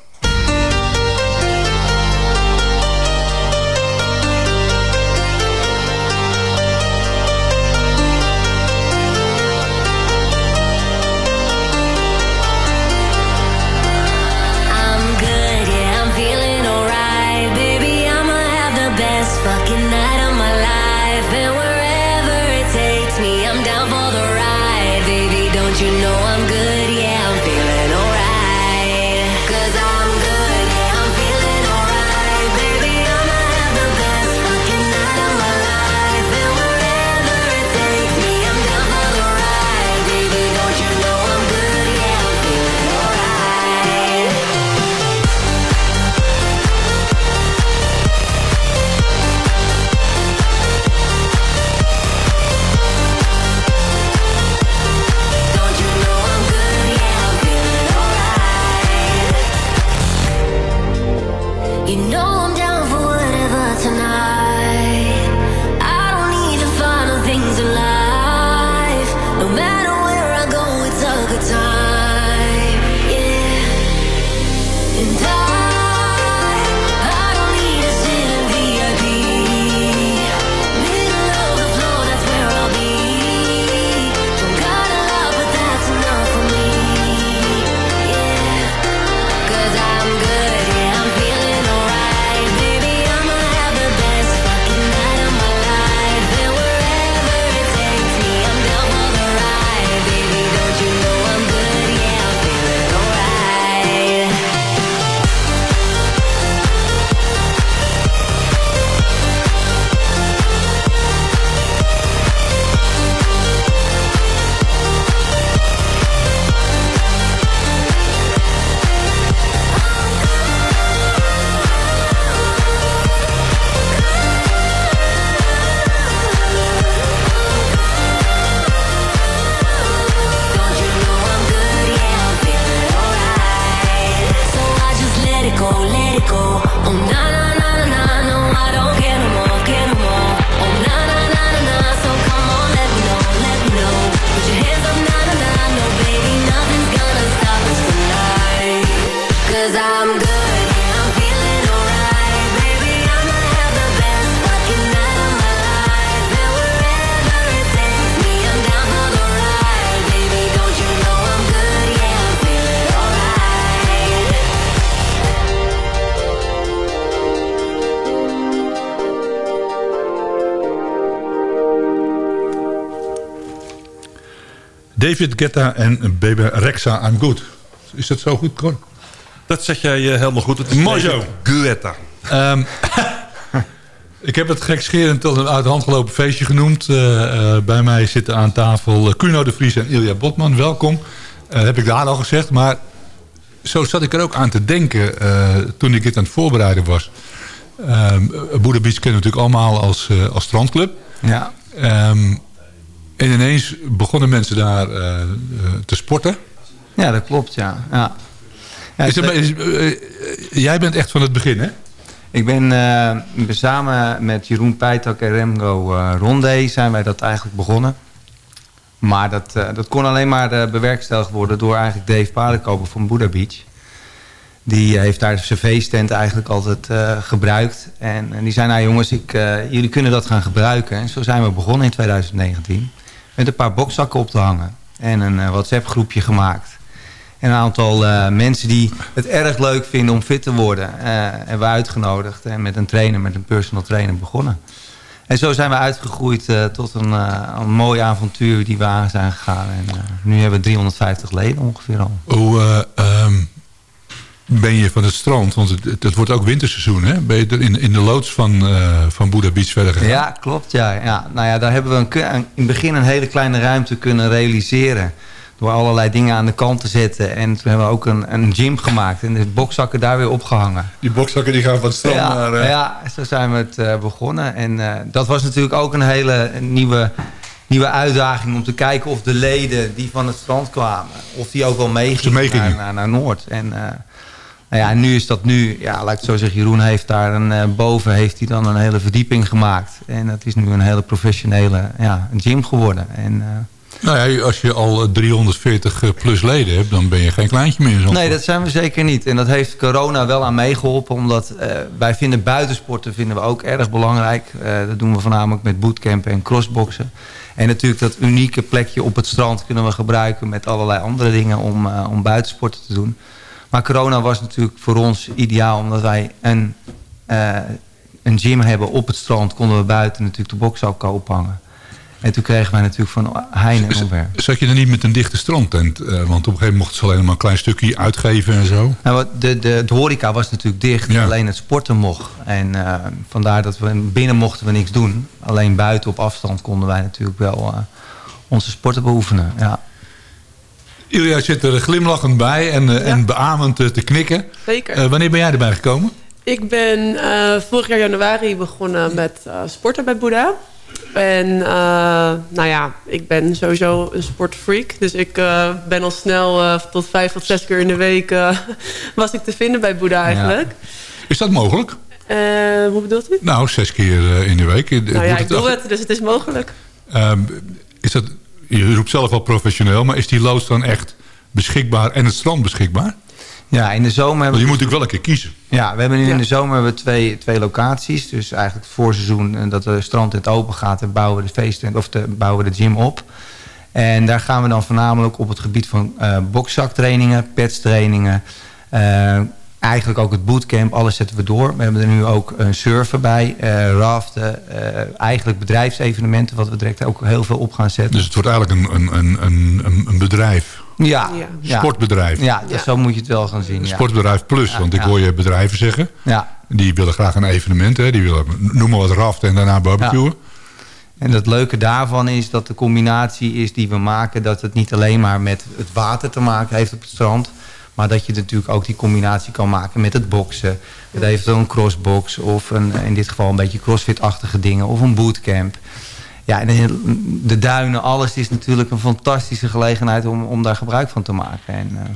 David Guetta en Bebe Rexa, I'm Good. Is dat zo goed, Cor? Dat zeg jij eh, helemaal goed. Het is Mooi David zo. Guetta. Ehm, (laughs) ik heb het gekscherend tot een uit de hand gelopen feestje genoemd. Eh, eh, bij mij zitten aan tafel Kuno de Vries en Ilja Botman. Welkom. Eh, heb ik daar al gezegd. Maar zo zat ik er ook aan te denken eh, toen ik dit aan het voorbereiden was. Um, kennen we natuurlijk allemaal als, eh, als strandclub. Ja. Ehm, en ineens begonnen mensen daar eh, eh, te sporten. ja, dat klopt, ja. ja. Ja, Is het- is- eh, jij bent echt van het begin, hè? Ik ben samen met Jeroen Pijtak en Remgo Rondé zijn wij dat eigenlijk begonnen. Maar dat, dat kon alleen maar bewerkstelligd worden door eigenlijk Dave Paardenkoper van Buddha Beach. Die heeft daar zijn cv-stand eigenlijk altijd gebruikt. En, en die zei, nou jongens, ik, jullie kunnen dat gaan gebruiken. En zo zijn we begonnen in 2019. Met een paar bokzakken op te hangen. En een eh, WhatsApp groepje gemaakt. En een aantal eh, mensen die het erg leuk vinden om fit te worden... eh, hebben we uitgenodigd en met een trainer, met een personal trainer begonnen. En zo zijn we uitgegroeid tot een, een mooi avontuur die we aan zijn gegaan. En nu hebben we 350 leden ongeveer al. Hoe eh, ehm, ben je van het strand? Want het, het, wordt ook winterseizoen, hè? Ben je er in, in de loods van, eh van Buddha Beach verder gegaan? Ja, klopt. Ja. Ja. Nou ja, daar hebben we een, in het begin een hele kleine ruimte kunnen realiseren. Door allerlei dingen aan de kant te zetten. En toen hebben we ook een, een gym gemaakt. En de bokzakken daar weer opgehangen. Die bokzakken die gaan van het strand ja, naar... eh, ja, zo zijn we het eh, begonnen. En dat was natuurlijk ook een hele nieuwe, nieuwe uitdaging... om te kijken of de leden die van het strand kwamen... of die ook wel meegingen meegingen. naar, naar, naar Noord. En, nou ja, en nu is dat nu... Ja, laat ik het zo zeggen, Jeroen heeft daar een, eh, boven heeft hij dan een hele verdieping gemaakt. En dat is nu een hele professionele ja, een gym geworden. En, eh, Nou ja, als je al eh, 340 eh, plus leden hebt, dan ben je geen kleintje meer. Zandvoort. Nee, dat zijn we zeker niet. En dat heeft corona wel aan meegeholpen. Omdat wij vinden buitensporten vinden we ook erg belangrijk. Eh, dat doen we voornamelijk met bootcampen en crossboxen. En natuurlijk dat unieke plekje op het strand kunnen we gebruiken... met allerlei andere dingen om, om buitensporten te doen. Maar corona was natuurlijk voor ons ideaal... omdat wij een, eh, een gym hebben op het strand... konden we buiten natuurlijk de bokszakken ophangen. En toen kregen wij natuurlijk van heine en omver. Zat je er niet met een dichte strandtent? Eh, want op een gegeven moment mochten ze alleen maar een klein stukje uitgeven en zo. Nou, de, de, de horeca was natuurlijk dicht, Ja. alleen het sporten mocht. En eh, vandaar dat we binnen mochten we niks doen. Alleen buiten op afstand konden wij natuurlijk wel onze sporten beoefenen. Ja. Ilja zit er glimlachend bij en, eh, en beamend eh, te knikken. Zeker. Eh, wanneer ben jij erbij gekomen? Ik ben vorig jaar januari begonnen met sporten bij Boeddha. En nou ja, ik ben sowieso een sportfreak. Dus ik ben al snel tot vijf tot zes keer in de week (laughs) was ik te vinden bij Boeddha eigenlijk. Is dat mogelijk? Hoe bedoelt u? Nou, zes keer in de week. Nou ja, wordt ik doe het, dus het is mogelijk. Ehm, is dat, je roept zelf al professioneel, maar is die loods dan echt beschikbaar en het strand beschikbaar? ja, in de zomer Want hebben je moet natuurlijk wel een keer kiezen. Ja, we hebben nu Ja. in de zomer hebben we twee, twee locaties. Dus eigenlijk het voorseizoen eh, dat de strandtent open gaat... en bouwen we de feesttent of de, bouwen we de gym op. En daar gaan we dan voornamelijk op het gebied van eh bokzaktrainingen, petstrainingen... eh, eigenlijk ook het bootcamp, alles zetten we door. We hebben er nu ook een surfen bij, eh, raften, eh, eigenlijk bedrijfsevenementen... wat we direct ook heel veel op gaan zetten. Dus het wordt eigenlijk een, een, een, een, een bedrijf. ja. Sportbedrijf. Ja, dat- Ja. zo moet je het wel gaan zien. Een Ja. Sportbedrijf plus, want ik ja. hoor je bedrijven zeggen. Ja. Die willen graag een evenement. Hè. Die willen, noem maar wat raften en daarna barbecuen. En het leuke daarvan is dat de combinatie is die we maken... dat het niet alleen maar met het water te maken heeft op het strand... maar dat je natuurlijk ook die combinatie kan maken met het boksen. Met eventueel een crossbox of een, in dit geval een beetje crossfit-achtige dingen... of een bootcamp. Ja, en de, de duinen, alles is natuurlijk een fantastische gelegenheid... om, om daar gebruik van te maken. En, eh,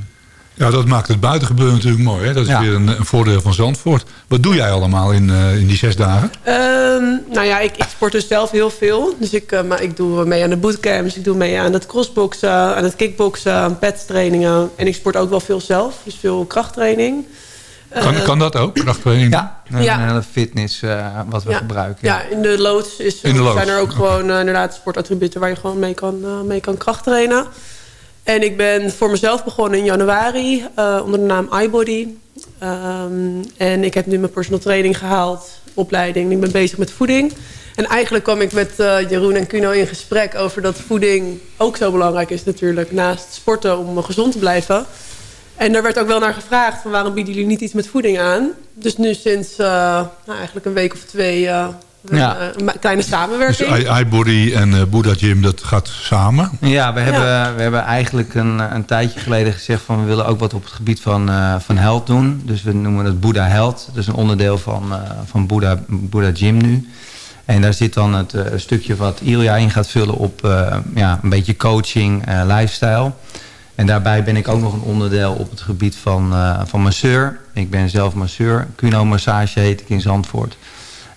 Ja, dat maakt het buitengebeuren natuurlijk mooi. Hè? Dat is Ja. weer een, een voordeel van Zandvoort. Wat doe jij allemaal in, eh, in die zes dagen? Ehm, nou ja, ik, ik sport dus zelf heel veel. Dus ik, eh, maar ik doe mee aan de bootcamps. Ik doe mee aan het crossboxen, aan het kickboksen, aan petstrainingen. En ik sport ook wel veel zelf. Dus veel krachttraining. Kan, Eh, kan dat ook, krachttraining? ja, een Ja. hele fitness eh, wat we Ja. gebruiken. Ja, in de loods, is, In de loods, zijn er ook gewoon eh, inderdaad sportattributen... waar je gewoon mee kan, eh, mee kan krachttrainen. En ik ben voor mezelf begonnen in januari eh, onder de naam iBody. Ehm, en ik heb nu mijn personal training gehaald, opleiding. Ik ben bezig met voeding. En eigenlijk kwam ik met uh, Jeroen en Kuno in gesprek over dat voeding ook zo belangrijk is natuurlijk. Naast sporten om gezond te blijven. En daar werd ook wel naar gevraagd van waarom bieden jullie niet iets met voeding aan. Dus nu sinds uh, nou, eigenlijk een week of twee ja. een kleine samenwerking. Dus iBody en uh, Buddha Gym, dat gaat samen? Ja, we hebben, ja. we hebben eigenlijk een, een tijdje geleden gezegd... van we willen ook wat op het gebied van, uh, van health doen. Dus we noemen het Buddha Health. Dat is een onderdeel van, uh, van Buddha, Buddha Gym nu. En daar zit dan het stukje wat Ilja in gaat vullen op ja, een beetje coaching, lifestyle... En daarbij ben ik ook nog een onderdeel op het gebied van, uh, van masseur. Ik ben zelf masseur. Cuno Massage heet ik in Zandvoort.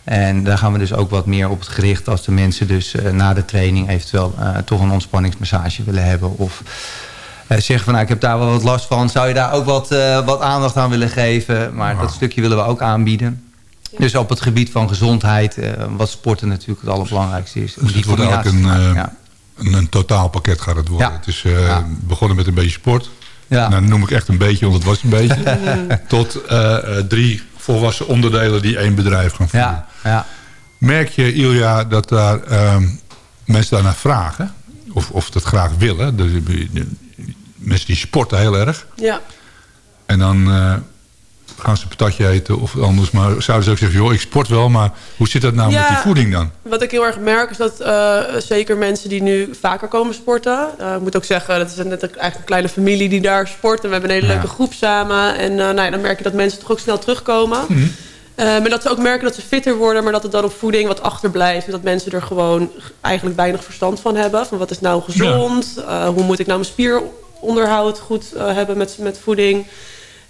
En daar gaan we dus ook wat meer op het gericht... als de mensen dus uh, na de training eventueel uh, toch een ontspanningsmassage willen hebben. Of zeggen van nou, ik heb daar wel wat last van. Zou je daar ook wat, wat aandacht aan willen geven? Maar dat stukje willen we ook aanbieden. Dus op het gebied van gezondheid, wat sporten natuurlijk het allerbelangrijkste is. Dus het wordt ook een, ja een, een totaalpakket gaat het worden. Ja. Het is uh, ja. begonnen met een beetje sport. Ja. Nou, noem ik echt een beetje, want het was een beetje. (laughs) Tot uh, drie volwassen onderdelen die één bedrijf gaan voeren. Ja. Ja. Merk je, Ilja, dat daar uh, mensen daarnaar vragen? Of, of dat graag willen? De, mensen die sporten heel erg. Ja. En dan uh, gaan ze een patatje eten of anders. Maar zouden ze ook zeggen, joh, ik sport wel, maar hoe zit dat nou Ja, met die voeding dan? Wat ik heel erg merk is dat uh, zeker mensen die nu vaker komen sporten... Uh, ik moet ook zeggen, dat is net een, eigenlijk een kleine familie die daar sport. En we hebben een hele Ja. leuke groep samen. En uh, nou ja, dan merk je dat mensen toch ook snel terugkomen. Mhm. Maar dat ze ook merken dat ze fitter worden... maar dat het dan op voeding wat achterblijft. En dat mensen er gewoon eigenlijk weinig verstand van hebben. Van wat is nou gezond? Hoe moet ik nou mijn spieronderhoud goed hebben met, met voeding?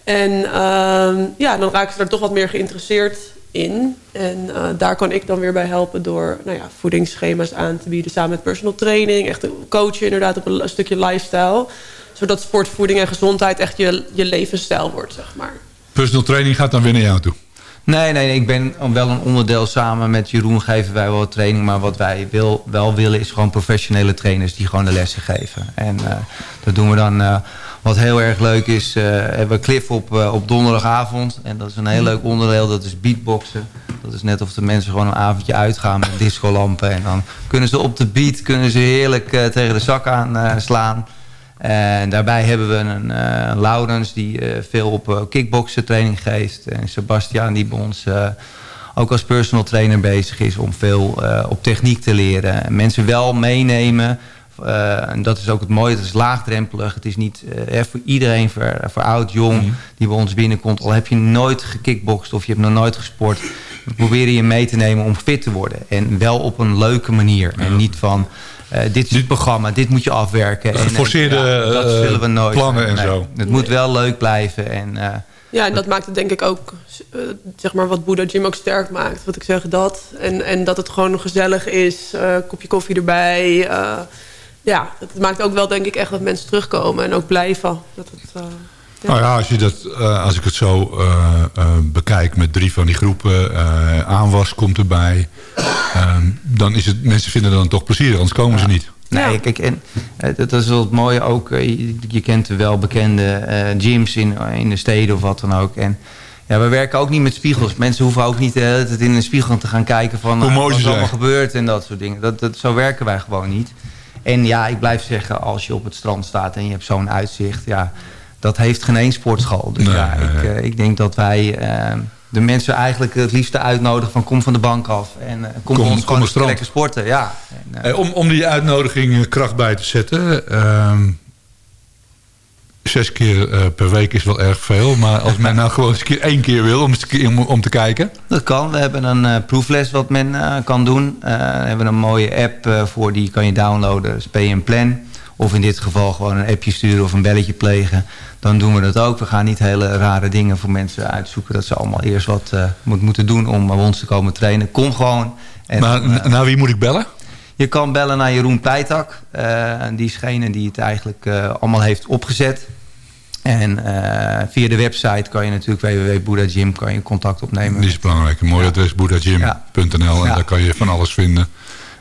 En uh, ja, dan raken ze er toch wat meer geïnteresseerd in. En uh, daar kan ik dan weer bij helpen door nou ja, voedingsschema's aan te bieden... samen met personal training, echt coachen inderdaad op een, een stukje lifestyle. Zodat sport, voeding en gezondheid echt je, je levensstijl wordt, zeg maar. Personal training gaat dan weer naar jou toe. Nee, nee, ik ben wel een onderdeel samen met Jeroen geven wij wel training. Maar wat wij wil, wel willen is gewoon professionele trainers die gewoon de lessen geven. En uh, dat doen we dan... Uh, wat heel erg leuk is, uh, hebben we Cliff op, uh, op donderdagavond. En dat is een heel leuk onderdeel, dat is beatboxen. Dat is net of de mensen gewoon een avondje uitgaan met discolampen. En dan kunnen ze op de beat kunnen ze heerlijk uh, tegen de zak aan slaan. En daarbij hebben we een uh, Laurens die uh, veel op uh, kickboksen training geeft. En Sebastian die bij ons ook als personal trainer bezig is om veel op techniek te leren. En mensen wel meenemen. En dat is ook het mooie, het is laagdrempelig. Het is niet voor iedereen, voor, voor oud, jong, mm. die bij ons binnenkomt. Al heb je nooit gekickbokst of je hebt nog nooit gesport. We proberen je mee te nemen om fit te worden. En wel op een leuke manier. En niet van... Uh, dit is het programma, dit moet je afwerken. Geforceerde en, ja, dat willen we nooit. plannen en nee, zo. Het moet wel leuk blijven. En, uh, ja, en dat maakt het denk ik ook, uh, zeg maar, wat Buddha Gym ook sterk maakt. Wat ik zeg, dat. En, en dat het gewoon gezellig is, kopje koffie erbij. Ja, het maakt ook wel denk ik echt dat mensen terugkomen en ook blijven. Dat het, ja. Nou ja, als, je dat, uh, als ik het zo uh, uh, bekijk met drie van die groepen, aanwas komt erbij, ehm, dan is het, mensen vinden dan toch plezierig, anders komen ja. ze niet. Nee, kijk, en dat is wel het mooie ook. Je, je kent de welbekende gyms in, in de steden of wat dan ook. En ja, we werken ook niet met spiegels. Mensen hoeven ook niet het in een spiegel te gaan kijken van Hoe mooi wat er allemaal gebeurt en dat soort dingen. Dat, dat, zo werken wij gewoon niet. En ja, ik blijf zeggen, als je op het strand staat en je hebt zo'n uitzicht, ja, dat heeft geen één sportschool. Dus Nee, ja, ik, uh, ik denk dat wij uh, de mensen eigenlijk het liefste uitnodigen van kom van de bank af en uh, kom, Kom- ons kom gewoon lekker sporten. Ja. En, Eh, om, om die uitnodiging kracht bij te zetten. Zes keer eh, per week is wel erg veel. Maar als men nou gewoon eens een keer één keer wil om, een om, te kijken. Dat kan. We hebben een uh, proefles wat men uh, kan doen. We hebben een mooie app voor, die kan je downloaden. Dat is Pay and Plan. Of in dit geval gewoon een appje sturen of een belletje plegen. Dan doen we dat ook. We gaan niet hele rare dingen voor mensen uitzoeken. Dat ze allemaal eerst wat moet, moeten doen om bij ons te komen trainen. Kom gewoon. En, maar naar wie moet ik bellen? Je kan bellen naar Jeroen Pijtak. Uh, die is degene die het eigenlijk uh, allemaal heeft opgezet. En uh, via de website kan je natuurlijk www.boeddhagym kan je contact opnemen. Die is belangrijk. Een mooi adres boeddhagym.nl en Ja. daar kan je van alles vinden.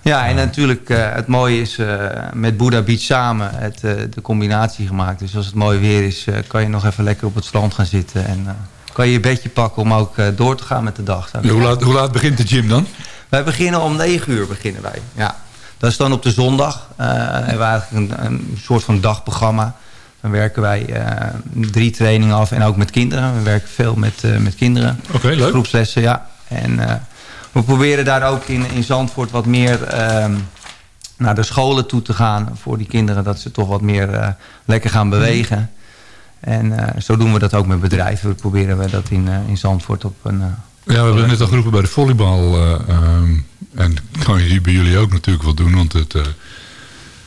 Ja, en natuurlijk uh, het mooie is uh, met Buddha Beach samen het, uh, de combinatie gemaakt. Dus als het mooi weer is, kan je nog even lekker op het strand gaan zitten. En kan je je bedje pakken om ook door te gaan met de dag. Ja, hoe, laat, hoe laat begint de gym dan? Wij beginnen om 9 uur beginnen wij. Ja. Dat is dan op de zondag. Uh, hebben we eigenlijk een, een, soort van dagprogramma. Dan werken wij uh, drie trainingen af en ook met kinderen. We werken veel met, uh, met kinderen. Oké, leuk. Groepslessen, ja. En we proberen daar ook in, in Zandvoort wat meer ehm, naar de scholen toe te gaan. Voor die kinderen dat ze toch wat meer lekker gaan bewegen. En zo doen we dat ook met bedrijven. We proberen we dat in, in Zandvoort op een... ja, we hebben net al geroepen bij de volleybal... Um, en kan je bij jullie ook natuurlijk wel doen. Want het, uh,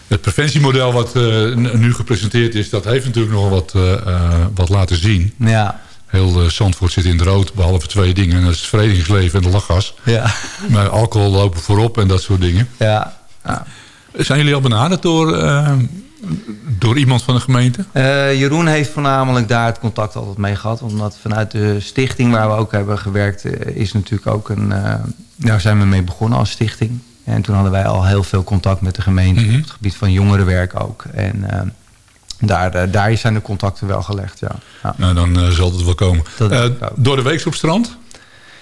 het preventiemodel wat uh, nu gepresenteerd is... dat heeft natuurlijk nog wat, uh, wat laten zien. Ja. Heel Zandvoort zit in de rood, behalve twee dingen. En dat is het verenigingsleven en de lachgas. Ja. (laughs) Maar alcohol lopen voorop en dat soort dingen. Ja. ja. Zijn jullie al benaderd door, door iemand van de gemeente? Uh, Jeroen heeft voornamelijk daar het contact altijd mee gehad. Omdat vanuit de stichting waar we ook hebben gewerkt... is natuurlijk ook een... Uh, daar zijn we mee begonnen als stichting. En toen hadden wij al heel veel contact met de gemeente... Mm -hmm. op het gebied van jongerenwerk ook. En uh, daar, daar zijn de contacten wel gelegd, ja. ja. Nou, dan zal het wel komen. door de week op strand?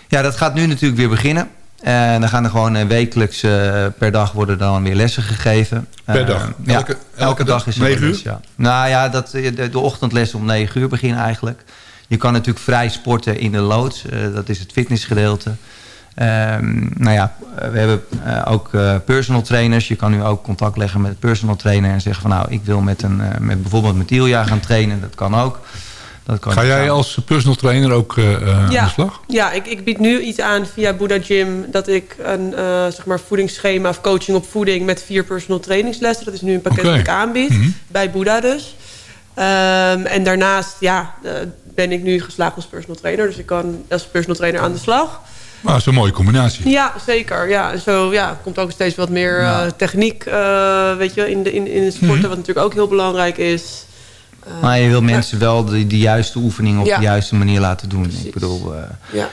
Ja, dat gaat nu natuurlijk weer beginnen. En dan gaan er gewoon wekelijks uh, per dag worden dan weer lessen gegeven. Per dag? Elke, ja, elke, dag is er 9 les, ja. Nou ja, dat, de, de ochtendlessen om 9 uur beginnen eigenlijk. Je kan natuurlijk vrij sporten in de loods. Dat is het fitnessgedeelte. Um, nou ja, we hebben ook personal trainers. Je kan nu ook contact leggen met een personal trainer en zeggen van nou, ik wil met, een, met bijvoorbeeld met Ilja gaan trainen. Dat kan ook. Dat kan Ga jij als personal trainer ook uh, ja. aan de slag? Ja, ik, ik bied nu iets aan via Buddha Gym... dat ik een uh, zeg maar voedingsschema of coaching op voeding... met vier personal trainingslessen. Dat is nu een pakket okay. dat ik aanbied. Mm -hmm. Bij Buddha dus. Um, en daarnaast ja, uh, ben ik nu geslaagd als personal trainer. Dus ik kan als personal trainer aan de slag. Maar dat is een mooie combinatie. Ja, zeker. Ja, en zo ja, komt ook steeds wat meer ja. techniek weet je, in, de, in, in de sporten... Mm -hmm. wat natuurlijk ook heel belangrijk is... Uh, maar je wil mensen wel de, de, juiste oefening op ja. de juiste manier laten doen. Precies. Ik bedoel, uh, ja.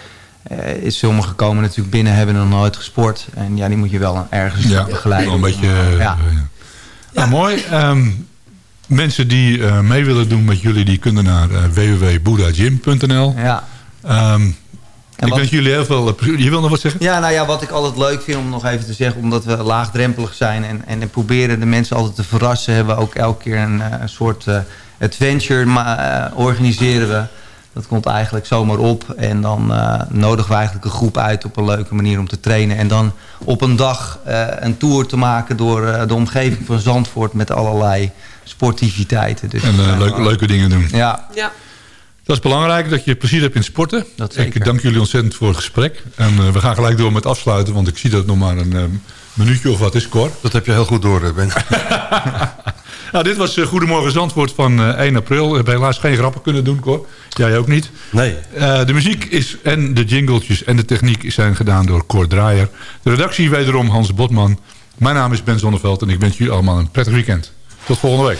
uh, sommigen komen natuurlijk binnen, hebben nog nooit gesport. En ja, die moet je wel ergens ja. begeleiden. Een beetje, ja. Nou, mooi. Um, mensen die mee willen doen met jullie, die kunnen naar www.boedagym.nl. Ja. Um, ik wens jullie heel veel... Je wil nog wat zeggen? Ja, nou ja, wat ik altijd leuk vind om nog even te zeggen... omdat we laagdrempelig zijn en, en proberen de mensen altijd te verrassen... hebben we ook elke keer een, een soort uh, adventure maar, uh, organiseren we. Dat komt eigenlijk zomaar op. En dan uh, nodigen we eigenlijk een groep uit op een leuke manier om te trainen. En dan op een dag een tour te maken door de omgeving van Zandvoort... met allerlei sportiviteiten. Dus, en leuke, leuke dingen doen. Ja. ja. Dat is belangrijk, dat je plezier hebt in sporten. Dat ik dank jullie ontzettend voor het gesprek. En uh, we gaan gelijk door met afsluiten, want ik zie dat het nog maar een uh, minuutje of wat is, Cor. Dat heb je heel goed door, Ben. (laughs) nou, dit was uh, Goedemorgen Zandvoort van 1 april. We hebben helaas geen grappen kunnen doen, Cor. Jij ook niet. Nee. de muziek is en de jingletjes en de techniek zijn gedaan door Cor Draaier. De redactie wederom Hans Botman. Mijn naam is Ben Zonneveld en ik wens jullie allemaal een prettig weekend. Tot volgende week.